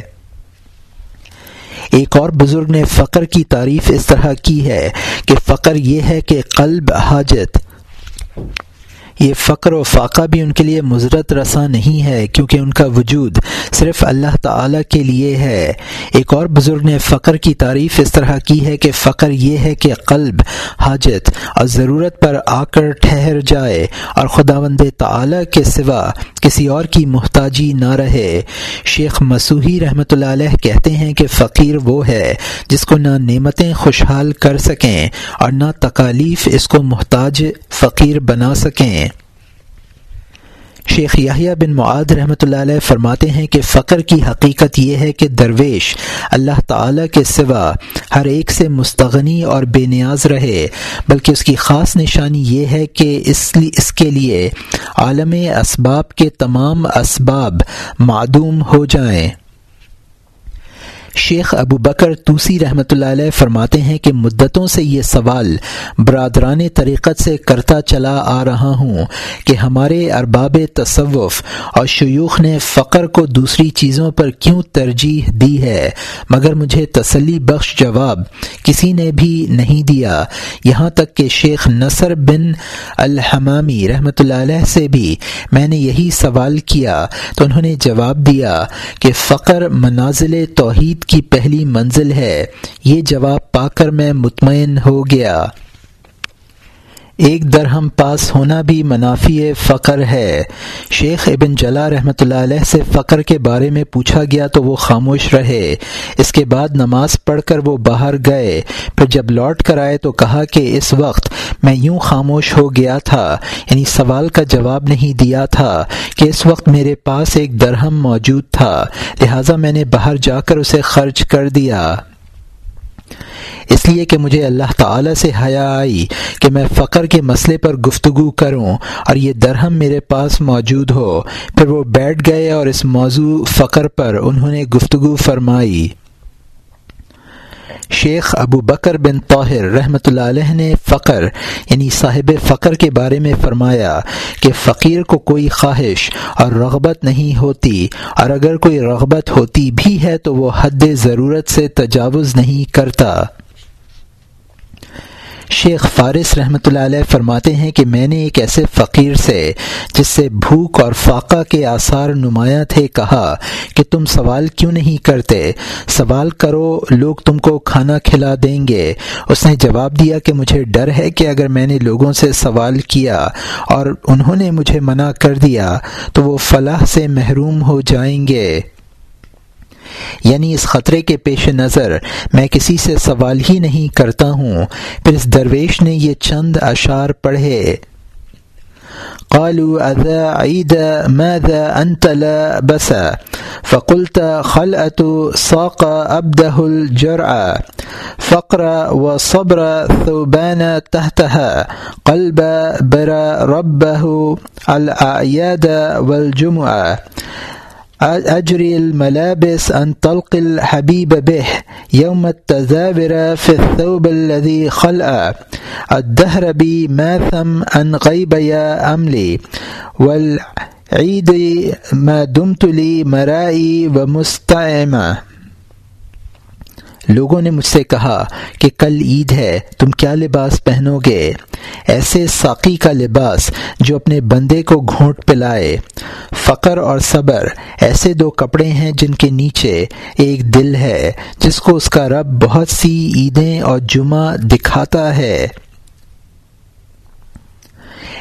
ایک اور بزرگ نے فقر کی تعریف اس طرح کی ہے کہ فقر یہ ہے کہ قلب حاجت یہ فقر و فاقہ بھی ان کے لیے مضرت رساں نہیں ہے، کیونکہ ان کا وجود صرف اللہ تعالی کے لیے ہے۔ ایک اور بزرگ نے فقر کی تعریف اس طرح کی ہے کہ فقر یہ ہے کہ قلب حاجت اور ضرورت پر آ کر ٹھہر جائے اور خدا وند تعلیٰ کے سوا کسی اور کی محتاجی نہ رہے۔ شیخ مسوحی رحمۃ اللہ علیہ کہتے ہیں کہ فقیر وہ ہے جس کو نہ نعمتیں خوشحال کر سکیں اور نہ تکالیف اس کو محتاج فقیر بنا سکیں۔ شیخ یحییٰ بن معاد رحمۃ اللہ علیہ فرماتے ہیں کہ فقر کی حقیقت یہ ہے کہ درویش اللہ تعالی کے سوا ہر ایک سے مستغنی اور بے نیاز رہے، بلکہ اس کی خاص نشانی یہ ہے کہ اس اس کے لیے عالم اسباب کے تمام اسباب معدوم ہو جائیں۔ شیخ ابو بکر توسی رحمۃ اللہ علیہ فرماتے ہیں کہ مدتوں سے یہ سوال برادران طریقت سے کرتا چلا آ رہا ہوں کہ ہمارے ارباب تصوف اور شیوخ نے فقر کو دوسری چیزوں پر کیوں ترجیح دی ہے؟ مگر مجھے تسلی بخش جواب کسی نے بھی نہیں دیا۔ یہاں تک کہ شیخ نصر بن الحمامی رحمۃ اللہ علیہ سے بھی میں نے یہی سوال کیا تو انہوں نے جواب دیا کہ فقر منازل توحید کی پہلی منزل ہے۔ یہ جواب پا کر میں مطمئن ہو گیا۔ ایک درہم پاس ہونا بھی منافی فقر ہے۔ شیخ ابن جلا رحمۃ اللہ علیہ سے فقر کے بارے میں پوچھا گیا تو وہ خاموش رہے۔ اس کے بعد نماز پڑھ کر وہ باہر گئے۔ پھر جب لوٹ کر آئے تو کہا کہ اس وقت میں یوں خاموش ہو گیا تھا۔ یعنی سوال کا جواب نہیں دیا تھا کہ اس وقت میرے پاس ایک درہم موجود تھا۔ لہٰذا میں نے باہر جا کر اسے خرچ کر دیا۔ اس لیے کہ مجھے اللہ تعالی سے حیا آئی کہ میں فقر کے مسئلے پر گفتگو کروں اور یہ درہم میرے پاس موجود ہو۔ پھر وہ بیٹھ گئے اور اس موضوع فقر پر انہوں نے گفتگو فرمائی۔ شیخ ابو بکر بن طاہر رحمۃ اللہ علیہ نے فقر یعنی صاحب فقر کے بارے میں فرمایا کہ فقیر کو کوئی خواہش اور رغبت نہیں ہوتی اور اگر کوئی رغبت ہوتی بھی ہے تو وہ حد ضرورت سے تجاوز نہیں کرتا۔ شیخ فارس رحمۃ اللہ علیہ فرماتے ہیں کہ میں نے ایک ایسے فقیر سے جس سے بھوک اور فاقہ کے آثار نمایاں تھے کہا کہ تم سوال کیوں نہیں کرتے؟ سوال کرو، لوگ تم کو کھانا کھلا دیں گے۔ اس نے جواب دیا کہ مجھے ڈر ہے کہ اگر میں نے لوگوں سے سوال کیا اور انہوں نے مجھے منع کر دیا تو وہ فلاح سے محروم ہو جائیں گے۔ یعنی اس خطرے کے پیش نظر میں کسی سے سوال ہی نہیں کرتا ہوں۔ پھر اس درویش نے یہ چند اشعار پڑھے۔ قالوا أذا عيد ماذا أنت لا بس؟ فقلت خلأة ساق أبده الجرع، فقر وصبر ثوبان تحتها، قلب برا ربه الأعياد والجمعة أجري الملابس أن تلقي الحبيب به يوم التزابر في الثوب الذي خلأ. الدهر بي ماثم أن غيب يا أملي. والعيد ما دمت لي مرائي ومستعمة. لوگوں نے مجھ سے کہا کہ کل عید ہے، تم کیا لباس پہنو گے ایسے ساقی کا لباس جو اپنے بندے کو گھونٹ پلائے۔ فقر اور صبر ایسے دو کپڑے ہیں جن کے نیچے ایک دل ہے، جس کو اس کا رب بہت سی عیدیں اور جمعہ دکھاتا ہے۔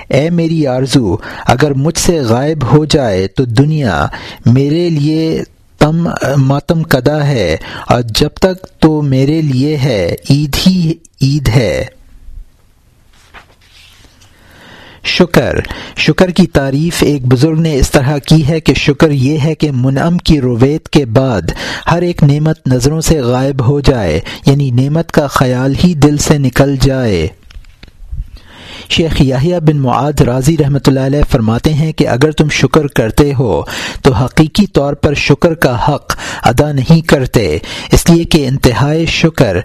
اے میری آرزو، اگر مجھ سے غائب ہو جائے تو دنیا میرے لیے تم، ماتم کدا ہے، اور جب تک تو میرے لیے ہے، عید ہی عید ہے۔ شکر۔ شکر کی تعریف ایک بزرگ نے اس طرح کی ہے کہ شکر یہ ہے کہ منعم کی رویت کے بعد ہر ایک نعمت نظروں سے غائب ہو جائے یعنی نعمت کا خیال ہی دل سے نکل جائے۔ شیخ یاہیا بن معاد راضی رحمۃ اللہ علیہ فرماتے ہیں کہ اگر تم شکر کرتے ہو تو حقیقی طور پر شکر کا حق ادا نہیں کرتے۔ اس لیے کہ انتہائی شکر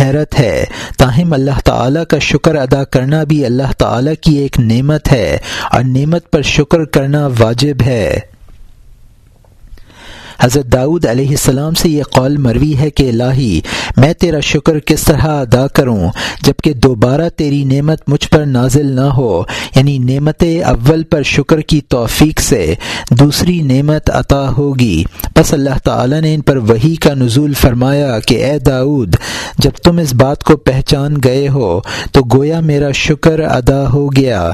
حیرت ہے۔ تاہم اللہ تعالیٰ کا شکر ادا کرنا بھی اللہ تعالیٰ کی ایک نعمت ہے اور نعمت پر شکر کرنا واجب ہے۔ حضرت داؤد علیہ السلام سے یہ قول مروی ہے کہ الہی، میں تیرا شکر کس طرح ادا کروں جبکہ دوبارہ تیری نعمت مجھ پر نازل نہ ہو یعنی نعمت اول پر شکر کی توفیق سے دوسری نعمت عطا ہوگی۔ بس اللہ تعالی نے ان پر وہی کا نزول فرمایا کہ اے داؤد، جب تم اس بات کو پہچان گئے ہو تو گویا میرا شکر ادا ہو گیا۔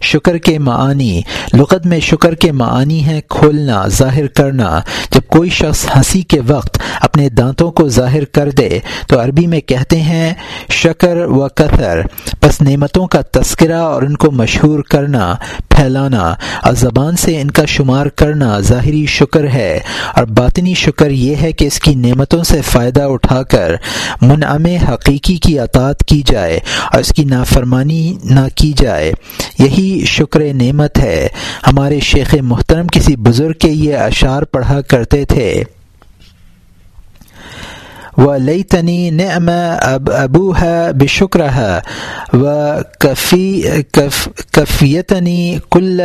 شکر کے معانی۔ لغت میں شکر کے معانی ہیں کھولنا، ظاہر کرنا۔ جب کوئی شخص ہنسی کے وقت اپنے دانتوں کو ظاہر کر دے، تو عربی میں کہتے ہیں شکر و کثر۔ بس نعمتوں کا تذکرہ اور ان کو مشہور کرنا، پھیلانا۔ اور زبان سے ان کا شمار کرنا ظاہری شکر ہے۔ اور باطنی شکر یہ ہے کہ اس کی نعمتوں سے فائدہ اٹھا کر منعم حقیقی کی اطاعت کی جائے اور اس کی نافرمانی نہ کی جائے۔ یہی شکر نعمت ہے۔ ہمارے شیخ محترم کسی بزرگ کے یہ اشعار پڑھا کرتے تھے۔ و لئی تنی نعم اب ابو ہے بشکر ہے و کفی کفیتنی کل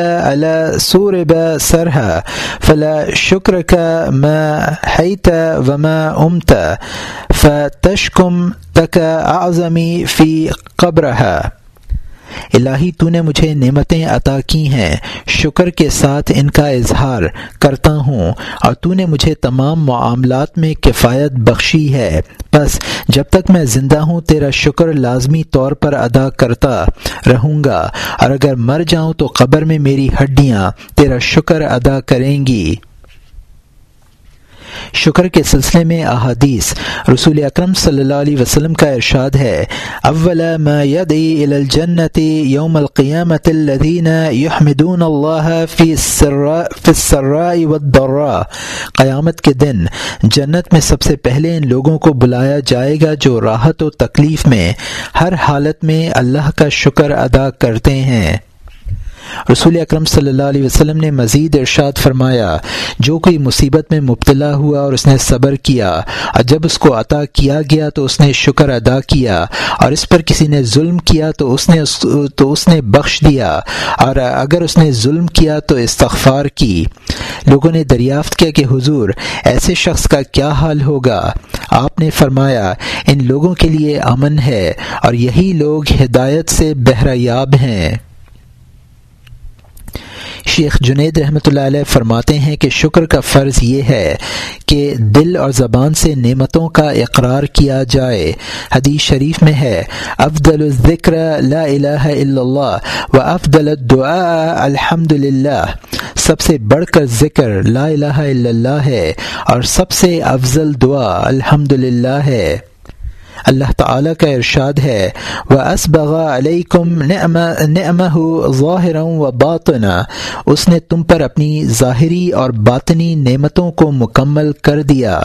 سور ب سر ہے فلا شکر کا میں حیت و میں امت ف تشکم تک اعظمی فی قبر ہے الہی تو نے مجھے نعمتیں عطا کی ہیں، شکر کے ساتھ ان کا اظہار کرتا ہوں، اور تو نے مجھے تمام معاملات میں کفایت بخشی ہے۔ بس جب تک میں زندہ ہوں، تیرا شکر لازمی طور پر ادا کرتا رہوں گا۔ اور اگر مر جاؤں تو قبر میں میری ہڈیاں تیرا شکر ادا کریں گی۔ شکر کے سلسلے میں احادیث۔ رسول اکرم صلی اللہ علیہ وسلم کا ارشاد ہے، اول ما يدعي الى الجنه يوم القيامه الذين يحمدون الله في السراء في السراء والضراء۔ قیامت کے دن جنت میں سب سے پہلے ان لوگوں کو بلایا جائے گا جو راحت و تکلیف میں ہر حالت میں اللہ کا شکر ادا کرتے ہیں۔ رسول اکرم صلی اللہ علیہ وسلم نے مزید ارشاد فرمایا، جو کوئی مصیبت میں مبتلا ہوا اور اس نے صبر کیا، اور جب اس کو عطا کیا گیا تو اس نے شکر ادا کیا، اور اس پر کسی نے ظلم کیا تو اس نے تو اس نے بخش دیا، اور اگر اس نے ظلم کیا تو استغفار کی۔ لوگوں نے دریافت کیا کہ حضور، ایسے شخص کا کیا حال ہوگا؟ آپ نے فرمایا، ان لوگوں کے لیے امن ہے، اور یہی لوگ ہدایت سے بہریاب ہیں۔ شیخ جنید رحمۃ اللہ علیہ فرماتے ہیں کہ شکر کا فرض یہ ہے کہ دل اور زبان سے نعمتوں کا اقرار کیا جائے۔ حدیث شریف میں ہے، افضل الذکر لا الہ الا اللہ و افضل الدعاء الحمد للہ سب سے بڑھ کر ذکر لا الہ الا اللہ ہے اور سب سے افضل دعا الحمد للہ ہے۔ اللہ تعالیٰ کا ارشاد ہے وہ اسبغا علیہ کم نعم ظاہر و باطنا اس نے تم پر اپنی ظاہری اور باطنی نعمتوں کو مکمل کر دیا۔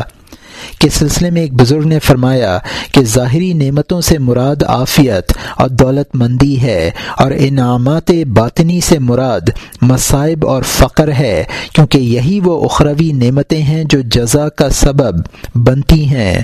کے سلسلے میں ایک بزرگ نے فرمایا کہ ظاہری نعمتوں سے مراد عافیت اور دولت مندی ہے اور انعامات باطنی سے مراد مصائب اور فقر ہے، کیونکہ یہی وہ اخروی نعمتیں ہیں جو جزا کا سبب بنتی ہیں۔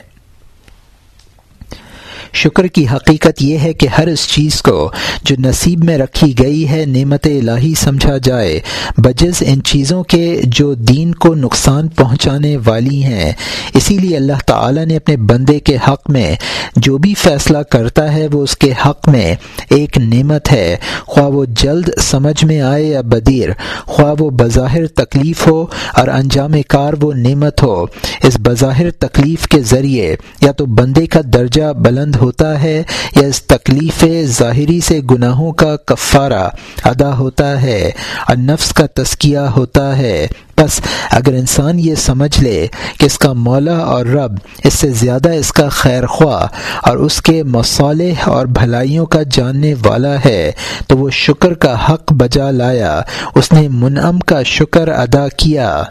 شکر کی حقیقت یہ ہے کہ ہر اس چیز کو جو نصیب میں رکھی گئی ہے، نعمت الہی سمجھا جائے۔ بجز ان چیزوں کے جو دین کو نقصان پہنچانے والی ہیں۔ اسی لیے اللہ تعالی نے اپنے بندے کے حق میں جو بھی فیصلہ کرتا ہے، وہ اس کے حق میں ایک نعمت ہے۔ خواہ وہ جلد سمجھ میں آئے یا بدیر، خواہ وہ بظاہر تکلیف ہو اور انجام کار وہ نعمت ہو۔ اس بظاہر تکلیف کے ذریعے یا تو بندے کا درجہ بلند ہو ہوتا ہے یا اس تکلیف ظاہری سے گناہوں کا کفارہ ادا ہوتا ہے اور نفس کا تسکیہ ہوتا ہے۔ بس اگر انسان یہ سمجھ لے کہ اس کا مولا اور رب اس سے زیادہ اس کا خیر خواہ اور اس کے مصالح اور بھلائیوں کا جاننے والا ہے تو وہ شکر کا حق بجا لایا۔ اس نے منعم کا شکر ادا کیا۔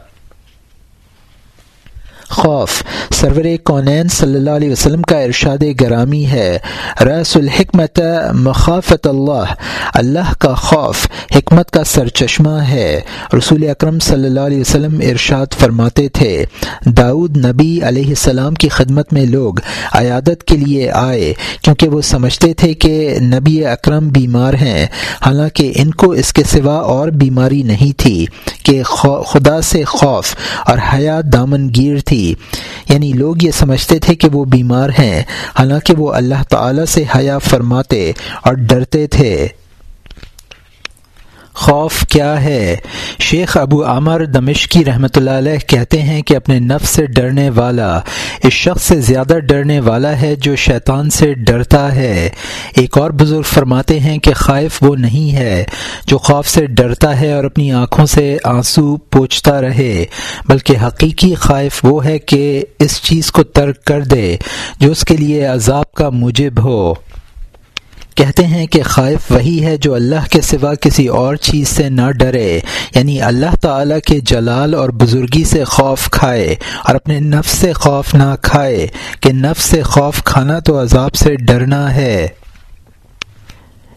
خوف، سرور کونین صلی اللہ علیہ وسلم کا ارشاد گرامی ہے۔ رس الحکمت مخافت اللہ اللہ کا خوف، حکمت کا سرچشمہ ہے۔ رسول اکرم صلی اللہ علیہ وسلم ارشاد فرماتے تھے داود نبی علیہ السلام کی خدمت میں لوگ عیادت کے لیے آئے، کیونکہ وہ سمجھتے تھے کہ نبی اکرم بیمار ہیں۔ حالانکہ ان کو اس کے سوا اور بیماری نہیں تھی کہ خدا سے خوف اور حیات دامن گیر تھی۔ یعنی لوگ یہ سمجھتے تھے کہ وہ بیمار ہیں، حالانکہ وہ اللہ تعالی سے حیا فرماتے اور ڈرتے تھے۔ خوف کیا ہے؟ شیخ ابو عمر دمشقی رحمۃ اللہ علیہ کہتے ہیں کہ اپنے نفس سے ڈرنے والا، اس شخص سے زیادہ ڈرنے والا ہے جو شیطان سے ڈرتا ہے۔ ایک اور بزرگ فرماتے ہیں کہ خائف وہ نہیں ہے جو خوف سے ڈرتا ہے اور اپنی آنکھوں سے آنسو پوچھتا رہے، بلکہ حقیقی خائف وہ ہے کہ اس چیز کو ترک کر دے جو اس کے لیے عذاب کا موجب ہو۔ کہتے ہیں کہ خائف وہی ہے جو اللہ کے سوا کسی اور چیز سے نہ ڈرے یعنی اللہ تعالیٰ کے جلال اور بزرگی سے خوف کھائے اور اپنے نفس سے خوف نہ کھائے، کہ نفس سے خوف کھانا تو عذاب سے ڈرنا ہے۔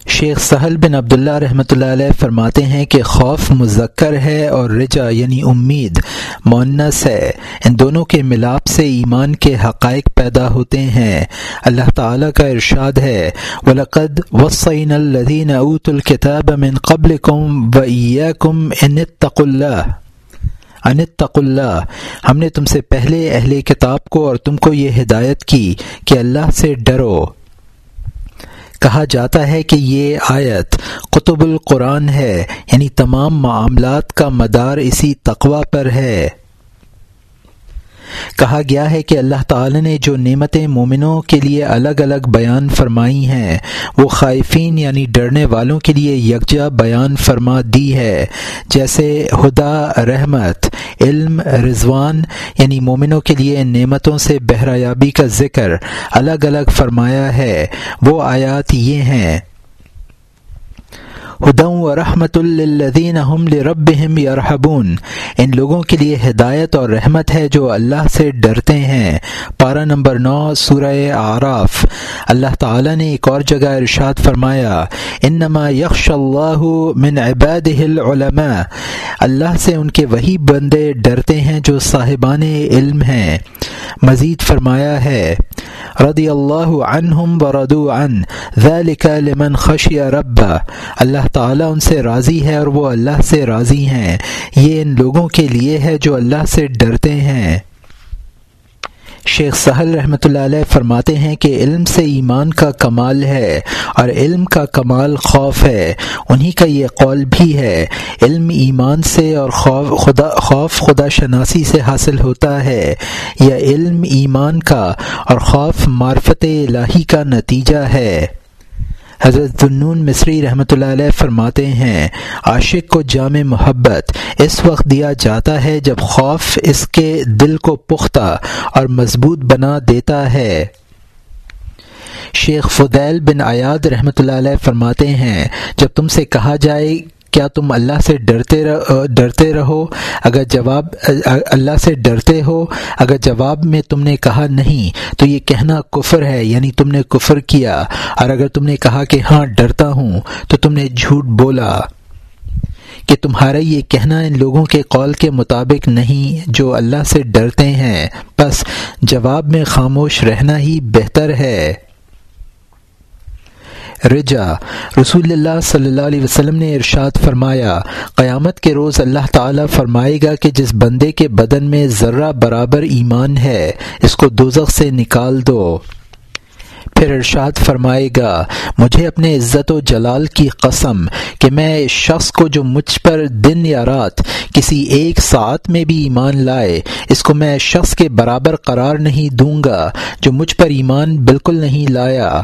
شیخ سہل بن عبداللہ رحمۃ اللہ علیہ فرماتے ہیں کہ خوف مذکر ہے اور رجا یعنی امید مونس ہے۔ ان دونوں کے ملاپ سے ایمان کے حقائق پیدا ہوتے ہیں۔ اللہ تعالیٰ کا ارشاد ہے، ولقد وسعین الدین اوت الکتاب من قبل کم و کم انتق اللہ انتق اللہ ہم نے تم سے پہلے اہل کتاب کو اور تم کو یہ ہدایت کی کہ اللہ سے ڈرو۔ کہا جاتا ہے کہ یہ آیت قطب القرآن ہے یعنی تمام معاملات کا مدار اسی تقوا پر ہے۔ کہا گیا ہے کہ اللہ تعالی نے جو نعمتیں مومنوں کے لیے الگ الگ بیان فرمائی ہیں، وہ خائفین یعنی ڈرنے والوں کے لیے یکجا بیان فرما دی ہے۔ جیسے ہدا رحمت، علم، رضوان یعنی مومنوں کے لیے نعمتوں سے بہرایابی کا ذکر الگ الگ فرمایا ہے۔ وہ آیات یہ ہیں۔ ہدم و رحمت الدین رب یرحبون۔ ان لوگوں کے لیے ہدایت اور رحمت ہے جو اللہ سے ڈرتے ہیں۔ پارہ نمبر نو، سورہ آراف اللہ تعالی نے ایک اور جگہ ارشاد فرمایا، انما یکش اللہ من عباد العلماء۔ اللہ سے ان کے وہی بندے ڈرتے ہیں جو صاحبان علم ہیں۔ مزید فرمایا ہے، رضی اللہ عنہم و ردو عن ذلك لمن خشی رب اللہ تعالیٰ ان سے راضی ہے اور وہ اللہ سے راضی ہیں۔ یہ ان لوگوں کے لیے ہے جو اللہ سے ڈرتے ہیں۔ شیخ سہل رحمۃ اللہ علیہ فرماتے ہیں کہ علم سے ایمان کا کمال ہے اور علم کا کمال خوف ہے۔ انہی کا یہ قول بھی ہے، علم ایمان سے اور خوف خدا خوف خدا شناسی سے حاصل ہوتا ہے۔ یا علم ایمان کا اور خوف معرفت الہی کا نتیجہ ہے۔ حضرت النون مصری رحمۃ اللہ علیہ فرماتے ہیں، عاشق کو جامع محبت اس وقت دیا جاتا ہے جب خوف اس کے دل کو پختہ اور مضبوط بنا دیتا ہے۔ شیخ فدیل بن ایاد رحمۃ اللہ علیہ فرماتے ہیں، جب تم سے کہا جائے کیا تم اللہ سے ڈرتے ڈرتے رہو؟ اگر جواب اللہ سے ڈرتے ہو، اگر جواب میں تم نے کہا نہیں، تو یہ کہنا کفر ہے یعنی تم نے کفر کیا۔ اور اگر تم نے کہا کہ ہاں ڈرتا ہوں، تو تم نے جھوٹ بولا۔ کہ تمہارا یہ کہنا ان لوگوں کے قول کے مطابق نہیں، جو اللہ سے ڈرتے ہیں۔ بس، جواب میں خاموش رہنا ہی بہتر ہے۔ رجا رسول اللہ صلی اللہ علیہ وسلم نے ارشاد فرمایا، قیامت کے روز اللہ تعالیٰ فرمائے گا کہ جس بندے کے بدن میں ذرہ برابر ایمان ہے، اس کو دوزخ سے نکال دو۔ پھر ارشاد فرمائے گا، مجھے اپنے عزت و جلال کی قسم کہ میں اس شخص کو جو مجھ پر دن یا رات کسی ایک ساتھ میں بھی ایمان لائے، اس کو میں شخص کے برابر قرار نہیں دوں گا جو مجھ پر ایمان بالکل نہیں لایا۔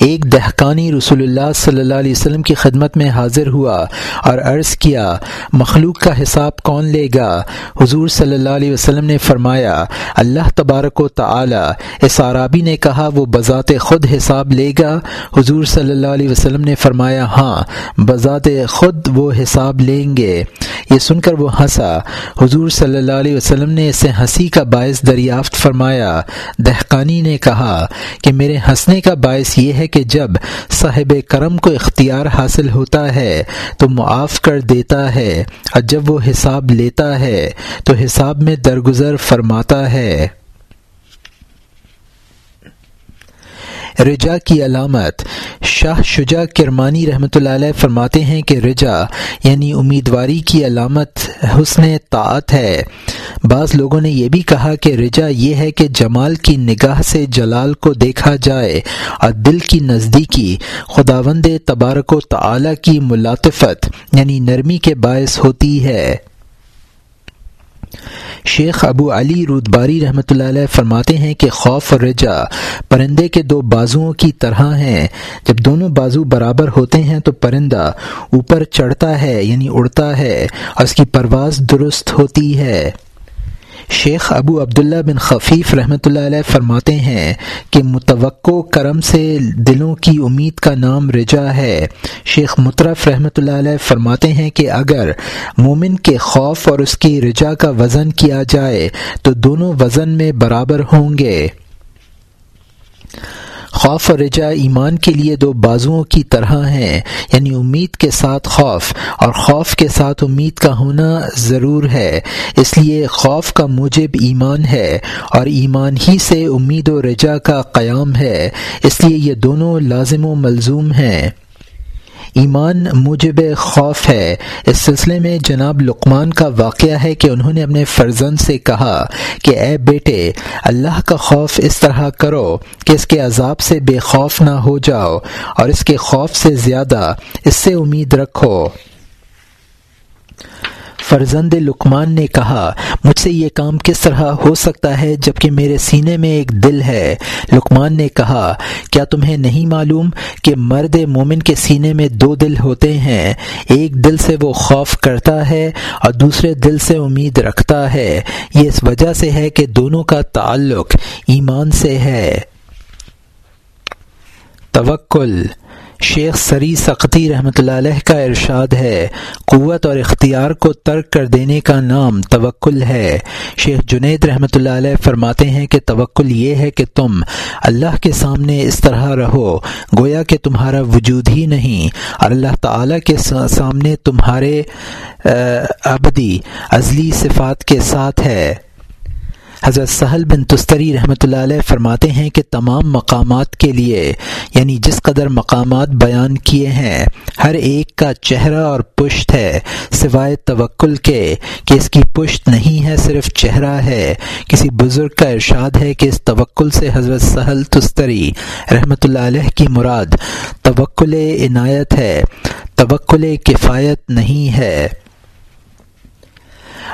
ایک دہکانی رسول اللہ صلی اللہ علیہ وسلم کی خدمت میں حاضر ہوا اور عرض کیا، مخلوق کا حساب کون لے گا؟ حضور صلی اللہ علیہ وسلم نے فرمایا، اللہ تبارک و تعالی، اس عرابی نے کہا، وہ بذات خود حساب لے گا؟ حضور صلی اللہ علیہ وسلم نے فرمایا ہاں بذات خود وہ حساب لیں گے۔ یہ سن کر وہ ہنسا۔ حضور صلی اللہ علیہ وسلم نے اسے ہنسی کا باعث دریافت فرمایا۔ دہقانی نے کہا کہ میرے ہنسنے کا باعث یہ ہے کہ جب صاحب کرم کو اختیار حاصل ہوتا ہے تو معاف کر دیتا ہے، اور جب وہ حساب لیتا ہے تو حساب میں درگزر فرماتا ہے۔ رجا کی علامت۔ شاہ شجا کرمانی رحمۃ اللہ علیہ فرماتے ہیں کہ رجا یعنی امیدواری کی علامت حسن طاعت ہے۔ بعض لوگوں نے یہ بھی کہا کہ رجا یہ ہے کہ جمال کی نگاہ سے جلال کو دیکھا جائے اور دل کی نزدیکی، خداوند تبارک و تعالی کی ملاطفت یعنی نرمی کے باعث ہوتی ہے۔ شیخ ابو علی رودباری رحمۃ اللہ علیہ فرماتے ہیں کہ خوف اور رجا پرندے کے دو بازوؤں کی طرح ہیں۔ جب دونوں بازو برابر ہوتے ہیں تو پرندہ اوپر چڑھتا ہے یعنی اڑتا ہے، اور اس کی پرواز درست ہوتی ہے۔ شیخ ابو عبداللہ بن خفیف رحمۃ اللہ علیہ فرماتے ہیں کہ متوقع کرم سے دلوں کی امید کا نام رجا ہے۔ شیخ مطرف رحمۃ اللہ علیہ فرماتے ہیں کہ اگر مومن کے خوف اور اس کی رجا کا وزن کیا جائے تو دونوں وزن میں برابر ہوں گے۔ خوف اور رجا ایمان کے لیے دو بازوؤں کی طرح ہیں یعنی امید کے ساتھ خوف اور خوف کے ساتھ امید کا ہونا ضرور ہے۔ اس لیے خوف کا موجب ایمان ہے اور ایمان ہی سے امید و رجا کا قیام ہے۔ اس لیے یہ دونوں لازم و ملزوم ہیں۔ ایمان موجب خوف ہے۔ اس سلسلے میں جناب لقمان کا واقعہ ہے کہ انہوں نے اپنے فرزند سے کہا کہ اے بیٹے، اللہ کا خوف اس طرح کرو کہ اس کے عذاب سے بے خوف نہ ہو جاؤ اور اس کے خوف سے زیادہ اس سے امید رکھو۔ فرزند لکمان نے کہا، مجھ سے یہ کام کس طرح ہو سکتا ہے جبکہ میرے سینے میں ایک دل ہے؟ لکمان نے کہا، کیا تمہیں نہیں معلوم کہ مرد مومن کے سینے میں دو دل ہوتے ہیں؟ ایک دل سے وہ خوف کرتا ہے اور دوسرے دل سے امید رکھتا ہے۔ یہ اس وجہ سے ہے کہ دونوں کا تعلق ایمان سے ہے۔ توکل شیخ سری سختی رحمۃ اللہ علیہ کا ارشاد ہے۔ قوت اور اختیار کو ترک کر دینے کا نام توکل ہے۔ شیخ جنید رحمۃ اللہ علیہ فرماتے ہیں کہ توکل یہ ہے کہ تم اللہ کے سامنے اس طرح رہو، گویا کہ تمہارا وجود ہی نہیں۔ اور اللہ تعالی کے سامنے تمہارے ابدی، ازلی صفات کے ساتھ ہے۔ حضرت سہل بن تستری رحمۃ اللہ علیہ فرماتے ہیں کہ تمام مقامات کے لیے یعنی جس قدر مقامات بیان کیے ہیں، ہر ایک کا چہرہ اور پشت ہے، سوائے توکل کے کہ اس کی پشت نہیں ہے، صرف چہرہ ہے۔ کسی بزرگ کا ارشاد ہے کہ اس توکل سے حضرت سہل تستری رحمۃ اللہ علیہ کی مراد توکل عنایت ہے۔ توکل کفایت نہیں ہے۔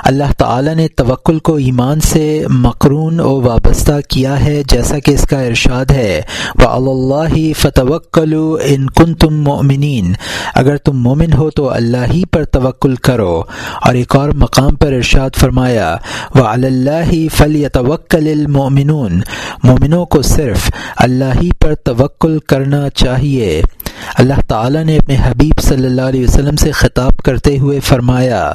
اللہ تعالی نے توکل کو ایمان سے مقرون و وابستہ کیا ہے، جیسا کہ اس کا ارشاد ہے۔ وہ اللہ فتوکل ان کن تم مومنین اگر تم مومن ہو تو اللہ ہی پر توکل کرو۔ اور ایک اور مقام پر ارشاد فرمایا وہ اللہ فل توکل المومنون مومنوں کو صرف اللہ ہی پر توکل کرنا چاہیے۔ اللہ تعالی نے اپنے حبیب صلی اللہ علیہ وسلم سے خطاب کرتے ہوئے فرمایا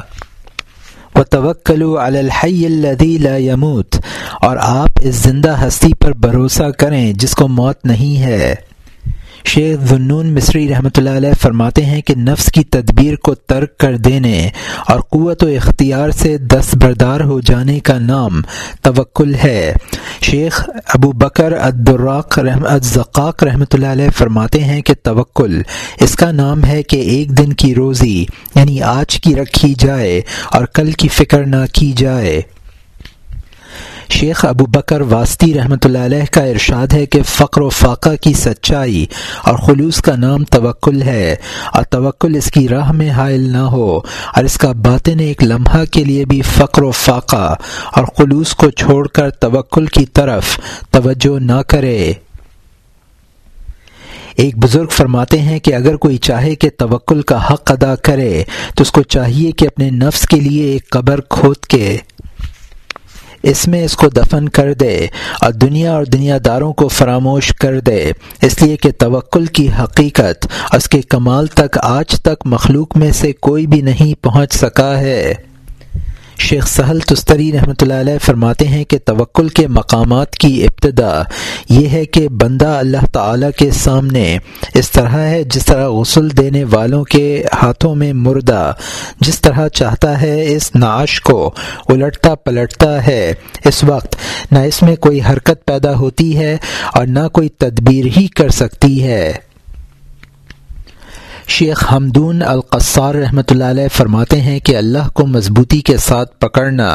و توکل الحی الذی لا یموت اور آپ اس زندہ ہستی پر بھروسہ کریں جس کو موت نہیں ہے۔ شیخ ذنون مصری رحمۃ اللہ علیہ فرماتے ہیں کہ نفس کی تدبیر کو ترک کر دینے اور قوت و اختیار سے دستبردار ہو جانے کا نام توکل ہے۔ شیخ ابو بکر ادراق رحم ادزقاق رحمۃ اللہ علیہ فرماتے ہیں کہ توکل اس کا نام ہے کہ ایک دن کی روزی یعنی آج کی رکھی جائے اور کل کی فکر نہ کی جائے۔ شیخ ابو بکر واسطی رحمۃ اللہ علیہ کا ارشاد ہے کہ فقر و فاقہ کی سچائی اور خلوص کا نام توکل ہے اور توکل اس کی راہ میں حائل نہ ہو اور اس کا باطن ایک لمحہ کے لیے بھی فقر و فاقہ اور خلوص کو چھوڑ کر توکل کی طرف توجہ نہ کرے۔ ایک بزرگ فرماتے ہیں کہ اگر کوئی چاہے کہ توکل کا حق ادا کرے تو اس کو چاہیے کہ اپنے نفس کے لیے ایک قبر کھود کے اس میں اس کو دفن کر دے اور دنیا اور دنیا داروں کو فراموش کر دے۔ اس لیے کہ توکل کی حقیقت اس کے کمال تک آج تک مخلوق میں سے کوئی بھی نہیں پہنچ سکا ہے۔ شیخ سہل تستری رحمۃ اللہ علیہ فرماتے ہیں کہ توکل کے مقامات کی ابتدا یہ ہے کہ بندہ اللہ تعالی کے سامنے اس طرح ہے، جس طرح غسل دینے والوں کے ہاتھوں میں مردہ، جس طرح چاہتا ہے اس نعش کو الٹتا پلٹتا ہے اس وقت۔ نہ اس میں کوئی حرکت پیدا ہوتی ہے اور نہ کوئی تدبیر ہی کر سکتی ہے۔ شیخ حمدون القصار رحمۃ اللہ علیہ فرماتے ہیں کہ اللہ کو مضبوطی کے ساتھ پکڑنا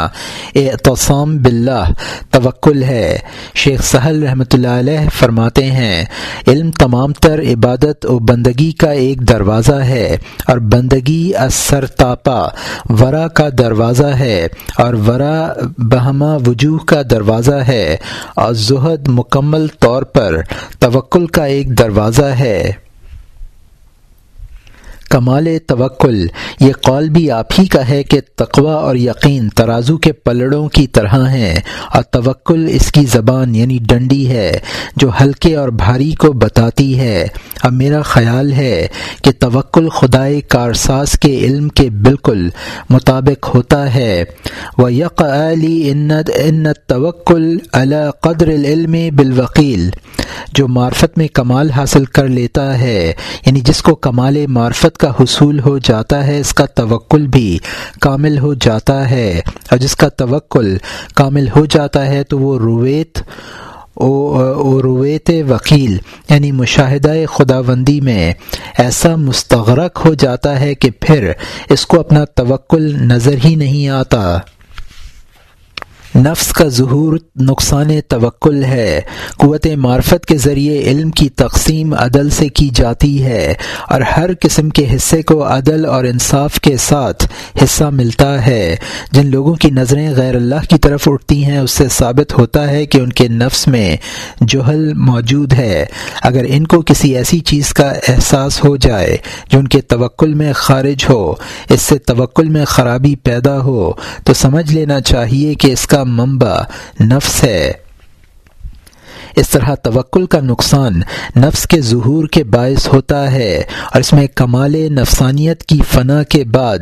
اعتصام باللہ، توکل ہے۔ شیخ سہل رحمۃ اللہ علیہ فرماتے ہیں، علم تمام تر عبادت و بندگی کا ایک دروازہ ہے اور بندگی اثر تاپا ورا کا دروازہ ہے اور ورا بہما وجوہ کا دروازہ ہے۔ اور زہد مکمل طور پر توکل کا ایک دروازہ ہے۔ کمال توکل، یہ قول بھی آپ ہی کا ہے کہ تقوا اور یقین ترازو کے پلڑوں کی طرح ہیں اور توکل اس کی زبان یعنی ڈنڈی ہے جو ہلکے اور بھاری کو بتاتی ہے۔ اب میرا خیال ہے کہ توکل خدائے کارساز کے علم کے بالکل مطابق ہوتا ہے۔ وہ یک علی ان توکل قدر العلم بالوکیل جو معرفت میں کمال حاصل کر لیتا ہے یعنی جس کو کمال معرفت کا حصول ہو جاتا ہے، اس کا توکل بھی کامل ہو جاتا ہے۔ اور جس کا توکل کامل ہو جاتا ہے، تو وہ رویت رویت وکیل یعنی مشاہدہ خداوندی میں ایسا مستغرق ہو جاتا ہے کہ پھر اس کو اپنا توکل نظر ہی نہیں آتا۔ نفس کا ظہور نقصان توکل ہے۔ قوت معرفت کے ذریعے علم کی تقسیم عدل سے کی جاتی ہے۔ اور ہر قسم کے حصے کو عدل اور انصاف کے ساتھ حصہ ملتا ہے۔ جن لوگوں کی نظریں غیر اللہ کی طرف اٹھتی ہیں، اس سے ثابت ہوتا ہے کہ ان کے نفس میں جوہل موجود ہے۔ اگر ان کو کسی ایسی چیز کا احساس ہو جائے جو ان کے توکل میں خارج ہو، اس سے توکل میں خرابی پیدا ہو، تو سمجھ لینا چاہیے کہ اس کا منبع نفس ہے۔ اس طرح توکل کا نقصان نفس کے ظہور کے باعث ہوتا ہے اور اس میں کمال نفسانیت کی فنا کے بعد،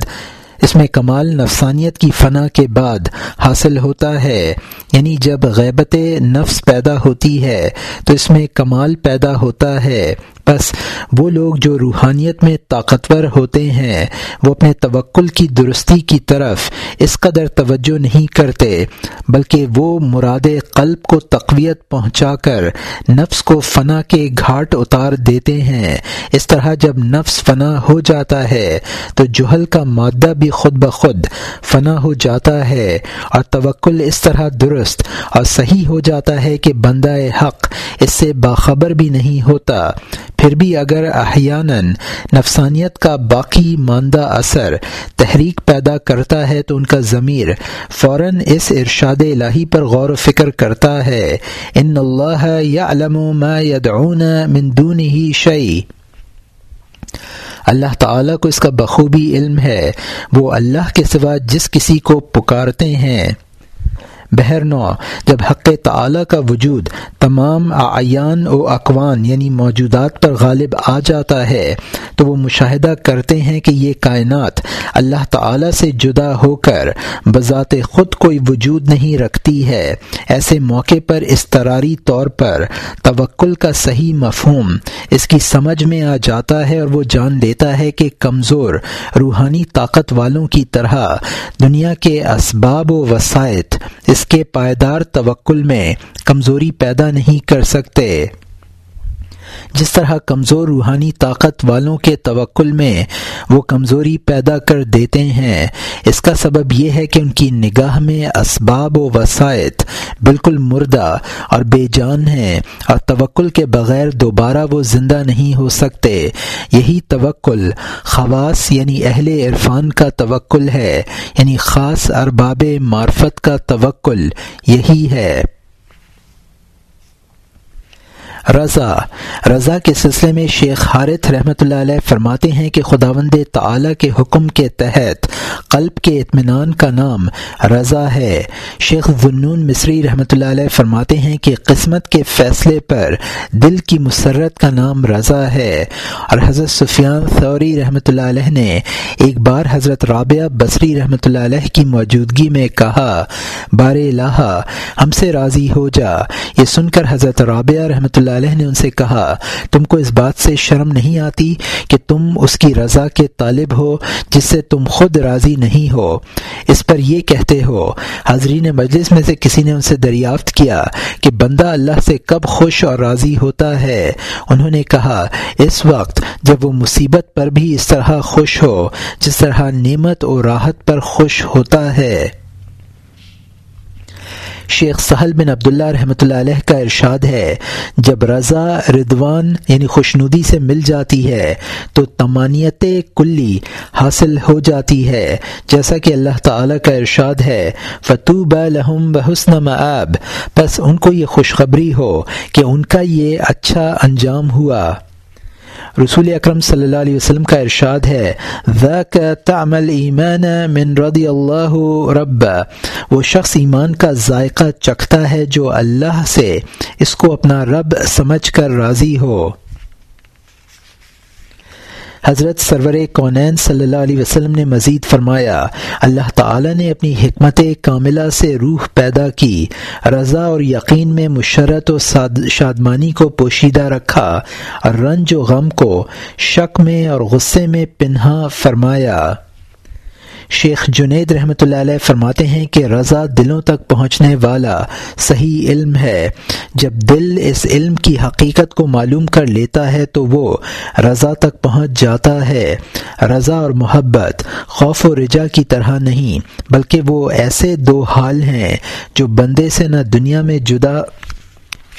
اس میں کمال نفسانیت کی فنا کے بعد حاصل ہوتا ہے۔ یعنی جب غیبت نفس پیدا ہوتی ہے، تو اس میں کمال پیدا ہوتا ہے۔ بس وہ لوگ جو روحانیت میں طاقتور ہوتے ہیں، وہ اپنے توکل کی درستی کی طرف اس قدر توجہ نہیں کرتے، بلکہ وہ مراد قلب کو تقویت پہنچا کر نفس کو فنا کے گھاٹ اتار دیتے ہیں۔ اس طرح جب نفس فنا ہو جاتا ہے، تو جہل کا مادہ بھی خود بخود فنا ہو جاتا ہے اور توکل اس طرح درست اور صحیح ہو جاتا ہے کہ بندہ حق اس سے باخبر بھی نہیں ہوتا۔ پھر بھی اگر احیاناً نفسانیت کا باقی ماندہ اثر تحریک پیدا کرتا ہے تو ان کا ضمیر فوراً اس ارشاد الہی پر غور و فکر کرتا ہے۔ ان اللہ یا علم یدعون من دونه شعی اللہ تعالیٰ کو اس کا بخوبی علم ہے۔ وہ اللہ کے سوا جس کسی کو پکارتے ہیں۔ بہرنو جب حق تعلیٰ کا وجود تمام آیان و اقوان یعنی موجودات پر غالب آ جاتا ہے، تو وہ مشاہدہ کرتے ہیں کہ یہ کائنات اللہ تعالیٰ سے جدا ہو کر بذات خود کوئی وجود نہیں رکھتی ہے۔ ایسے موقع پر استراری طور پر توکل کا صحیح مفہوم اس کی سمجھ میں آ جاتا ہے اور وہ جان لیتا ہے کہ کمزور روحانی طاقت والوں کی طرح دنیا کے اسباب و وسائط اس کے پائیدار توکل میں کمزوری پیدا نہیں کر سکتے۔ جس طرح کمزور روحانی طاقت والوں کے توکل میں وہ کمزوری پیدا کر دیتے ہیں، اس کا سبب یہ ہے کہ ان کی نگاہ میں اسباب و وسائط بالکل مردہ اور بے جان ہیں اور توکل کے بغیر دوبارہ وہ زندہ نہیں ہو سکتے۔ یہی توکل خواص یعنی اہل عرفان کا توکل ہے یعنی خاص ارباب معرفت کا توکل، یہی ہے۔ رضا۔ رضا کے سلسلے میں شیخ حارث رحمۃ اللہ علیہ فرماتے ہیں کہ خداوند تعالی کے حکم کے تحت قلب کے اطمینان کا نام رضا ہے۔ شیخ ذنون مصری رحمۃ اللہ علیہ فرماتے ہیں کہ قسمت کے فیصلے پر دل کی مسرت کا نام رضا ہے۔ اور حضرت سفیان ثوری رحمۃ اللہ علیہ نے ایک بار حضرت رابعہ بصری رحمۃ اللہ علیہ کی موجودگی میں کہا بار الہ ہم سے راضی ہو جا۔ یہ سن کر حضرت رابعہ رحمۃ اللہ علیہ نے ان سے کہا، تم کو اس بات سے شرم نہیں آتی کہ تم اس کی رضا کے طالب ہو جس سے تم خود راضی نہیں ہو؟ اس پر یہ کہتے ہو، حاضرین مجلس میں سے کسی نے ان سے دریافت کیا کہ بندہ اللہ سے کب خوش اور راضی ہوتا ہے؟ انہوں نے کہا، اس وقت جب وہ مصیبت پر بھی اس طرح خوش ہو، جس طرح نعمت اور راحت پر خوش ہوتا ہے۔ شیخ سہل بن عبداللہ رحمۃ اللہ علیہ کا ارشاد ہے۔ جب رضا ردوان یعنی خوشنودی سے مل جاتی ہے، تو تمانیت کلی حاصل ہو جاتی ہے۔ جیسا کہ اللہ تعالی کا ارشاد ہے فتو بحم بحسن معب بس ان کو یہ خوشخبری ہو کہ ان کا یہ اچھا انجام ہوا۔ رسول اکرم صلی اللہ علیہ وسلم کا ارشاد ہے تعمل ایمان من رضی اللہ رب، وہ شخص ایمان کا ذائقہ چکھتا ہے جو اللہ سے، اس کو اپنا رب سمجھ کر راضی ہو۔ حضرت سرور کونین صلی اللہ علیہ وسلم نے مزید فرمایا، اللہ تعالی نے اپنی حکمت کاملہ سے روح پیدا کی، رضا اور یقین میں مشرت و شادمانی کو پوشیدہ رکھا اور رنج و غم کو شک میں اور غصے میں پنہا فرمایا۔ شیخ جنید رحمۃ اللہ علیہ فرماتے ہیں کہ رضا دلوں تک پہنچنے والا صحیح علم ہے۔ جب دل اس علم کی حقیقت کو معلوم کر لیتا ہے تو وہ رضا تک پہنچ جاتا ہے۔ رضا اور محبت خوف و رجا کی طرح نہیں، بلکہ وہ ایسے دو حال ہیں جو بندے سے نہ دنیا میں جدا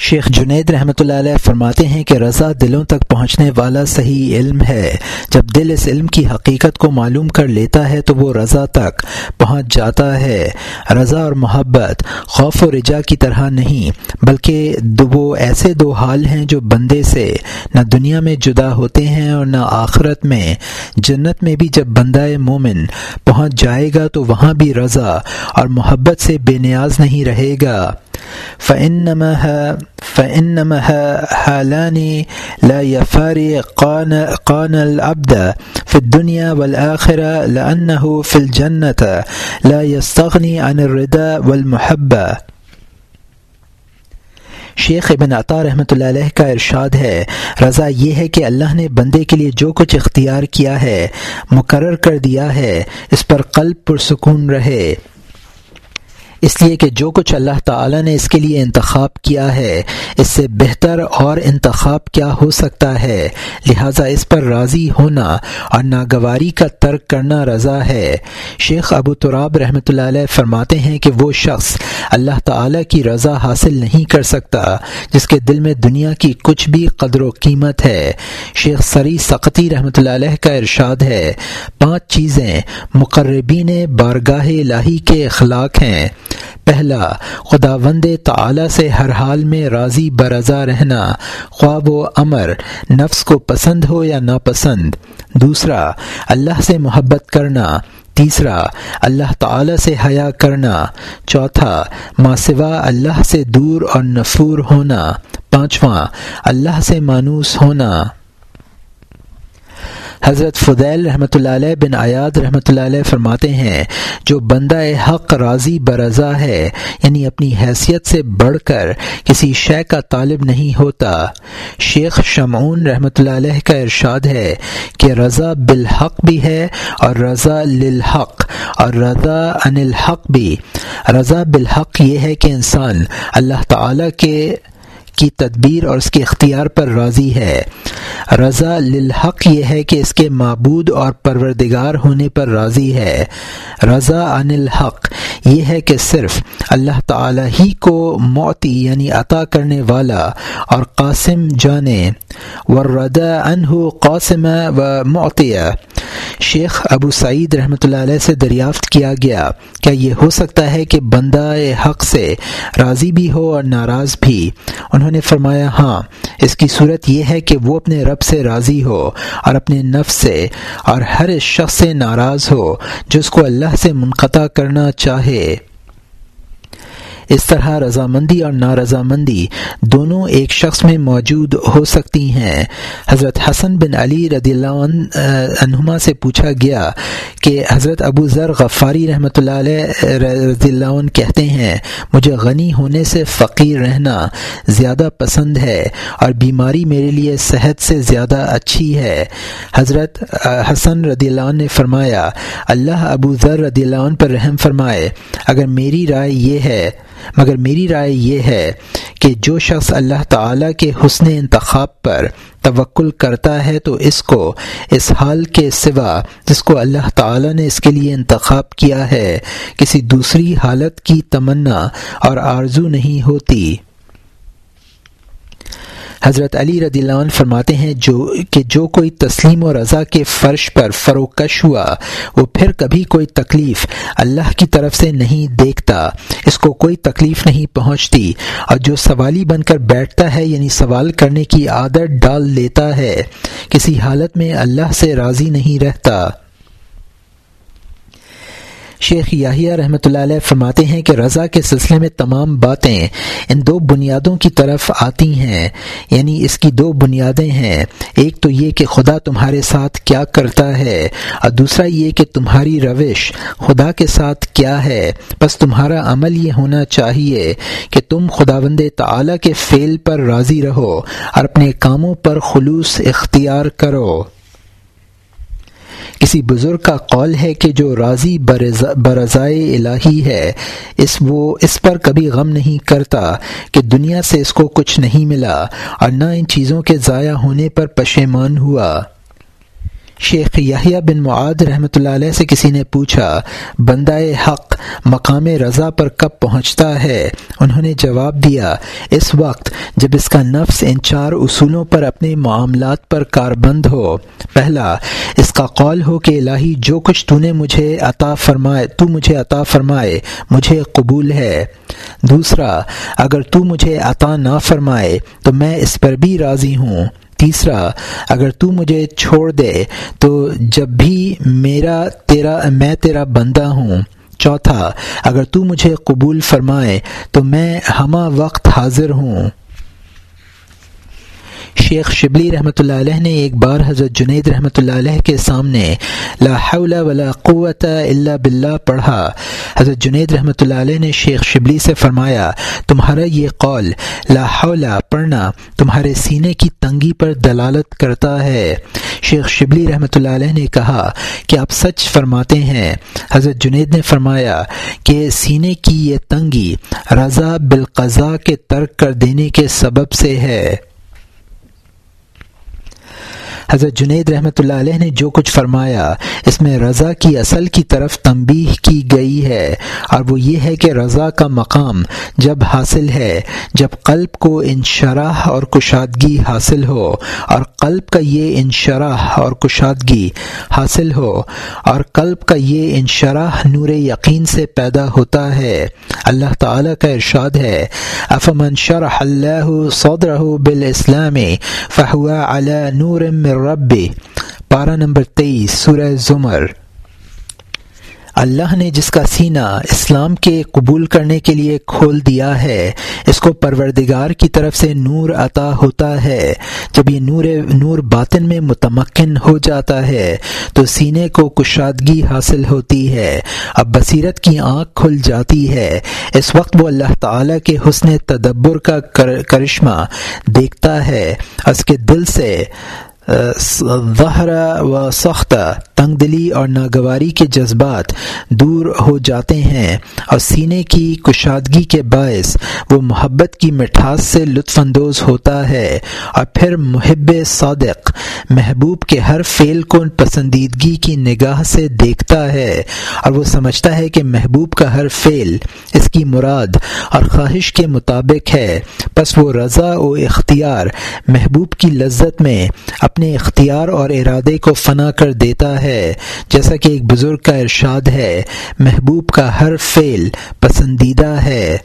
شیخ جنید رحمۃ اللہ علیہ فرماتے ہیں کہ رضا دلوں تک پہنچنے والا صحیح علم ہے۔ جب دل اس علم کی حقیقت کو معلوم کر لیتا ہے تو وہ رضا تک پہنچ جاتا ہے۔ رضا اور محبت خوف و رجا کی طرح نہیں، بلکہ وہ ایسے دو حال ہیں جو بندے سے نہ دنیا میں جدا ہوتے ہیں اور نہ آخرت میں۔ جنت میں بھی جب بندہ مومن پہنچ جائے گا تو وہاں بھی رضا اور محبت سے بے نیاز نہیں رہے گا۔ فإنما فإنما حالان لا يفارقان قان العبد في الدنيا والآخرة لأنه في الجنة لا يستغني عن الرضا والمحبة. شیخ ابن عطا رحمۃ اللہ علیہ کا ارشاد ہے، رضا یہ ہے کہ اللہ نے بندے کے لیے جو کچھ اختیار کیا ہے، مقرر کر دیا ہے، اس پر قلب پرسکون رہے۔ اس لیے کہ جو کچھ اللہ تعالی نے اس کے لیے انتخاب کیا ہے، اس سے بہتر اور انتخاب کیا ہو سکتا ہے۔ لہٰذا اس پر راضی ہونا اور ناگواری کا ترک کرنا رضا ہے۔ شیخ ابو تراب رحمۃ اللہ علیہ فرماتے ہیں کہ وہ شخص اللہ تعالی کی رضا حاصل نہیں کر سکتا، جس کے دل میں دنیا کی کچھ بھی قدر و قیمت ہے۔ شیخ سری سقتی رحمۃ اللہ علیہ کا ارشاد ہے، پانچ چیزیں مقربین بارگاہ الہی کے اخلاق ہیں۔ پہلا، خدا وند تعلیٰ سے ہر حال میں راضی برضا رہنا، خواب و امر، نفس کو پسند ہو یا ناپسند. دوسرا، اللہ سے محبت کرنا. تیسرا، اللہ تعالی سے حیا کرنا. چوتھا ماسوا اللہ سے دور اور نفور ہونا. پانچواں، اللہ سے مانوس ہونا. حضرت فضیل رحمۃ اللہ علیہ بن آیاد رحمۃ اللہ علیہ فرماتے ہیں، جو بندہ حق راضی برضا ہے یعنی اپنی حیثیت سے بڑھ کر کسی شے کا طالب نہیں ہوتا۔ شیخ شمعون رحمۃ اللہ علیہ کا ارشاد ہے کہ رضا بالحق بھی ہے اور رضا للحق، اور رضا ان الحق بھی۔ رضا بالحق یہ ہے کہ انسان اللہ تعالی کے کی تدبیر اور اس کے اختیار پر راضی ہے۔ رضا للحق یہ ہے کہ اس کے معبود اور پروردگار ہونے پر راضی ہے۔ رضا عن الحق یہ ہے کہ صرف اللہ تعالی ہی کو موتی یعنی عطا کرنے والا اور قاسم جانے۔ وردا انہ قاسم و معطیہ شیخ ابو سعید رحمۃ اللہ علیہ سے دریافت کیا گیا۔ کیا یہ ہو سکتا ہے کہ بندہ حق سے راضی بھی ہو اور ناراض بھی؟ انہوں نے فرمایا ہاں اس کی صورت یہ ہے کہ وہ اپنے رب سے راضی ہو اور اپنے نفس سے اور ہر شخص سے ناراض ہو جس کو اللہ سے منقطع کرنا چاہے۔ اس طرح رضامندی اور نارضامندی دونوں ایک شخص میں موجود ہو سکتی ہیں۔ حضرت حسن بن علی رضی اللہ عنہما سے پوچھا گیا کہ حضرت ابو ذر غفاری رحمۃ اللہ علیہ رضی اللہ عنہ کہتے ہیں، مجھے غنی ہونے سے فقیر رہنا زیادہ پسند ہے اور بیماری میرے لیے صحت سے زیادہ اچھی ہے۔ حضرت حسن رضی اللہ عنہ نے فرمایا، اللہ ابو ذر رضی اللہ عنہ پر رحم فرمائے، اگر میری رائے یہ ہے مگر میری رائے یہ ہے کہ جو شخص اللہ تعالیٰ کے حسن انتخاب پر توکل کرتا ہے تو اس کو، اس حال کے سوا جس کو اللہ تعالیٰ نے اس کے لیے انتخاب کیا ہے، کسی دوسری حالت کی تمنا اور آرزو نہیں ہوتی۔ حضرت علی رضی اللہ عنہ فرماتے ہیں جو کہ جو کوئی تسلیم و رضا کے فرش پر فروکش ہوا، وہ پھر کبھی کوئی تکلیف اللہ کی طرف سے نہیں دیکھتا، اس کو کوئی تکلیف نہیں پہنچتی۔ اور جو سوالی بن کر بیٹھتا ہے یعنی سوال کرنے کی عادت ڈال لیتا ہے۔ کسی حالت میں اللہ سے راضی نہیں رہتا۔ شیخ یاہیا رحمۃ اللہ علیہ فرماتے ہیں کہ رضا کے سلسلے میں تمام باتیں ان دو بنیادوں کی طرف آتی ہیں یعنی اس کی دو بنیادیں ہیں۔ ایک تو یہ کہ خدا تمہارے ساتھ کیا کرتا ہے، اور دوسرا یہ کہ تمہاری روش خدا کے ساتھ کیا ہے۔ بس تمہارا عمل یہ ہونا چاہیے کہ تم خدا بند تعلیٰ کے فعل پر راضی رہو اور اپنے کاموں پر خلوص اختیار کرو۔ کسی بزرگ کا قول ہے کہ جو راضی برضائے الہی ہے، اس وہ اس پر کبھی غم نہیں کرتا کہ دنیا سے اس کو کچھ نہیں ملا اور نہ ان چیزوں کے ضائع ہونے پر پشیمان ہوا۔ شیخ یاہیا بن معاد رحمۃ اللہ علیہ سے کسی نے پوچھا بندہ حق مقام رضا پر کب پہنچتا ہے؟ انہوں نے جواب دیا، اس وقت جب اس کا نفس ان چار اصولوں پر اپنے معاملات پر کاربند ہو۔ پہلا، اس کا قول ہو کہ الہی جو کچھ تو نے مجھے عطا فرمائے، تو مجھے عطا فرمائے، مجھے قبول ہے۔ دوسرا، اگر تو مجھے عطا نہ فرمائے، تو میں اس پر بھی راضی ہوں۔ تیسرا، اگر تو مجھے چھوڑ دے، تو جب بھی میرا تیرا، میں تیرا بندہ ہوں۔ چوتھا، اگر تو مجھے قبول فرمائے، تو میں ہمہ وقت حاضر ہوں۔ شیخ شبلی رحمۃ اللہ علیہ نے ایک بار حضرت جنید رحمۃ اللہ علیہ کے سامنے لا حول ولا قوت الا باللہ پڑھا۔ حضرت جنید رحمۃ اللہ علیہ نے شیخ شبلی سے فرمایا، تمہارا یہ قول لا حول پڑھنا تمہارے سینے کی تنگی پر دلالت کرتا ہے۔ شیخ شبلی رحمۃ اللہ علیہ نے کہا کہ آپ سچ فرماتے ہیں۔ حضرت جنید نے فرمایا کہ سینے کی یہ تنگی رضا بالقضا کے ترک کر دینے کے سبب سے ہے۔ حضرت جنید رحمۃ اللہ علیہ نے جو کچھ فرمایا، اس میں رضا کی اصل کی طرف تنبیہ کی گئی ہے، اور وہ یہ ہے کہ رضا کا مقام جب حاصل ہے، جب قلب کو انشراح اور کشادگی حاصل ہو، اور قلب کا یہ انشراح اور کشادگی حاصل ہو، اور قلب کا یہ انشراح نور یقین سے پیدا ہوتا ہے۔ اللہ تعالیٰ کا ارشاد ہے۔ افمن شرح اللہ صدرہ بالاسلام فہو علی نور من رب پارہ نمبر تیئیس، سورہ زمر۔ اللہ نے جس کا سینہ اسلام کے قبول کرنے کے لیے کھول دیا ہے، اس کو پروردگار کی طرف سے نور عطا ہوتا ہے۔ جب یہ نور نور باطن میں متمکن ہو جاتا ہے، تو سینے کو کشادگی حاصل ہوتی ہے۔ اب بصیرت کی آنکھ کھل جاتی ہے۔ اس وقت وہ اللہ تعالی کے حسن تدبر کا کرشمہ دیکھتا ہے۔ اس کے دل سے ظہر و سخت تنگ دلی اور ناگواری کے جذبات دور ہو جاتے ہیں اور سینے کی کشادگی کے باعث وہ محبت کی مٹھاس سے لطف اندوز ہوتا ہے اور پھر محب صادق، محبوب کے ہر فعل کو پسندیدگی کی نگاہ سے دیکھتا ہے اور وہ سمجھتا ہے کہ محبوب کا ہر فعل اس کی مراد اور خواہش کے مطابق ہے۔ بس وہ رضا و اختیار، محبوب کی لذت میں اپنے اپنے اختیار اور ارادے کو فنا کر دیتا ہے، جیسا کہ ایک بزرگ کا ارشاد ہے، محبوب کا ہر فعل پسندیدہ ہے۔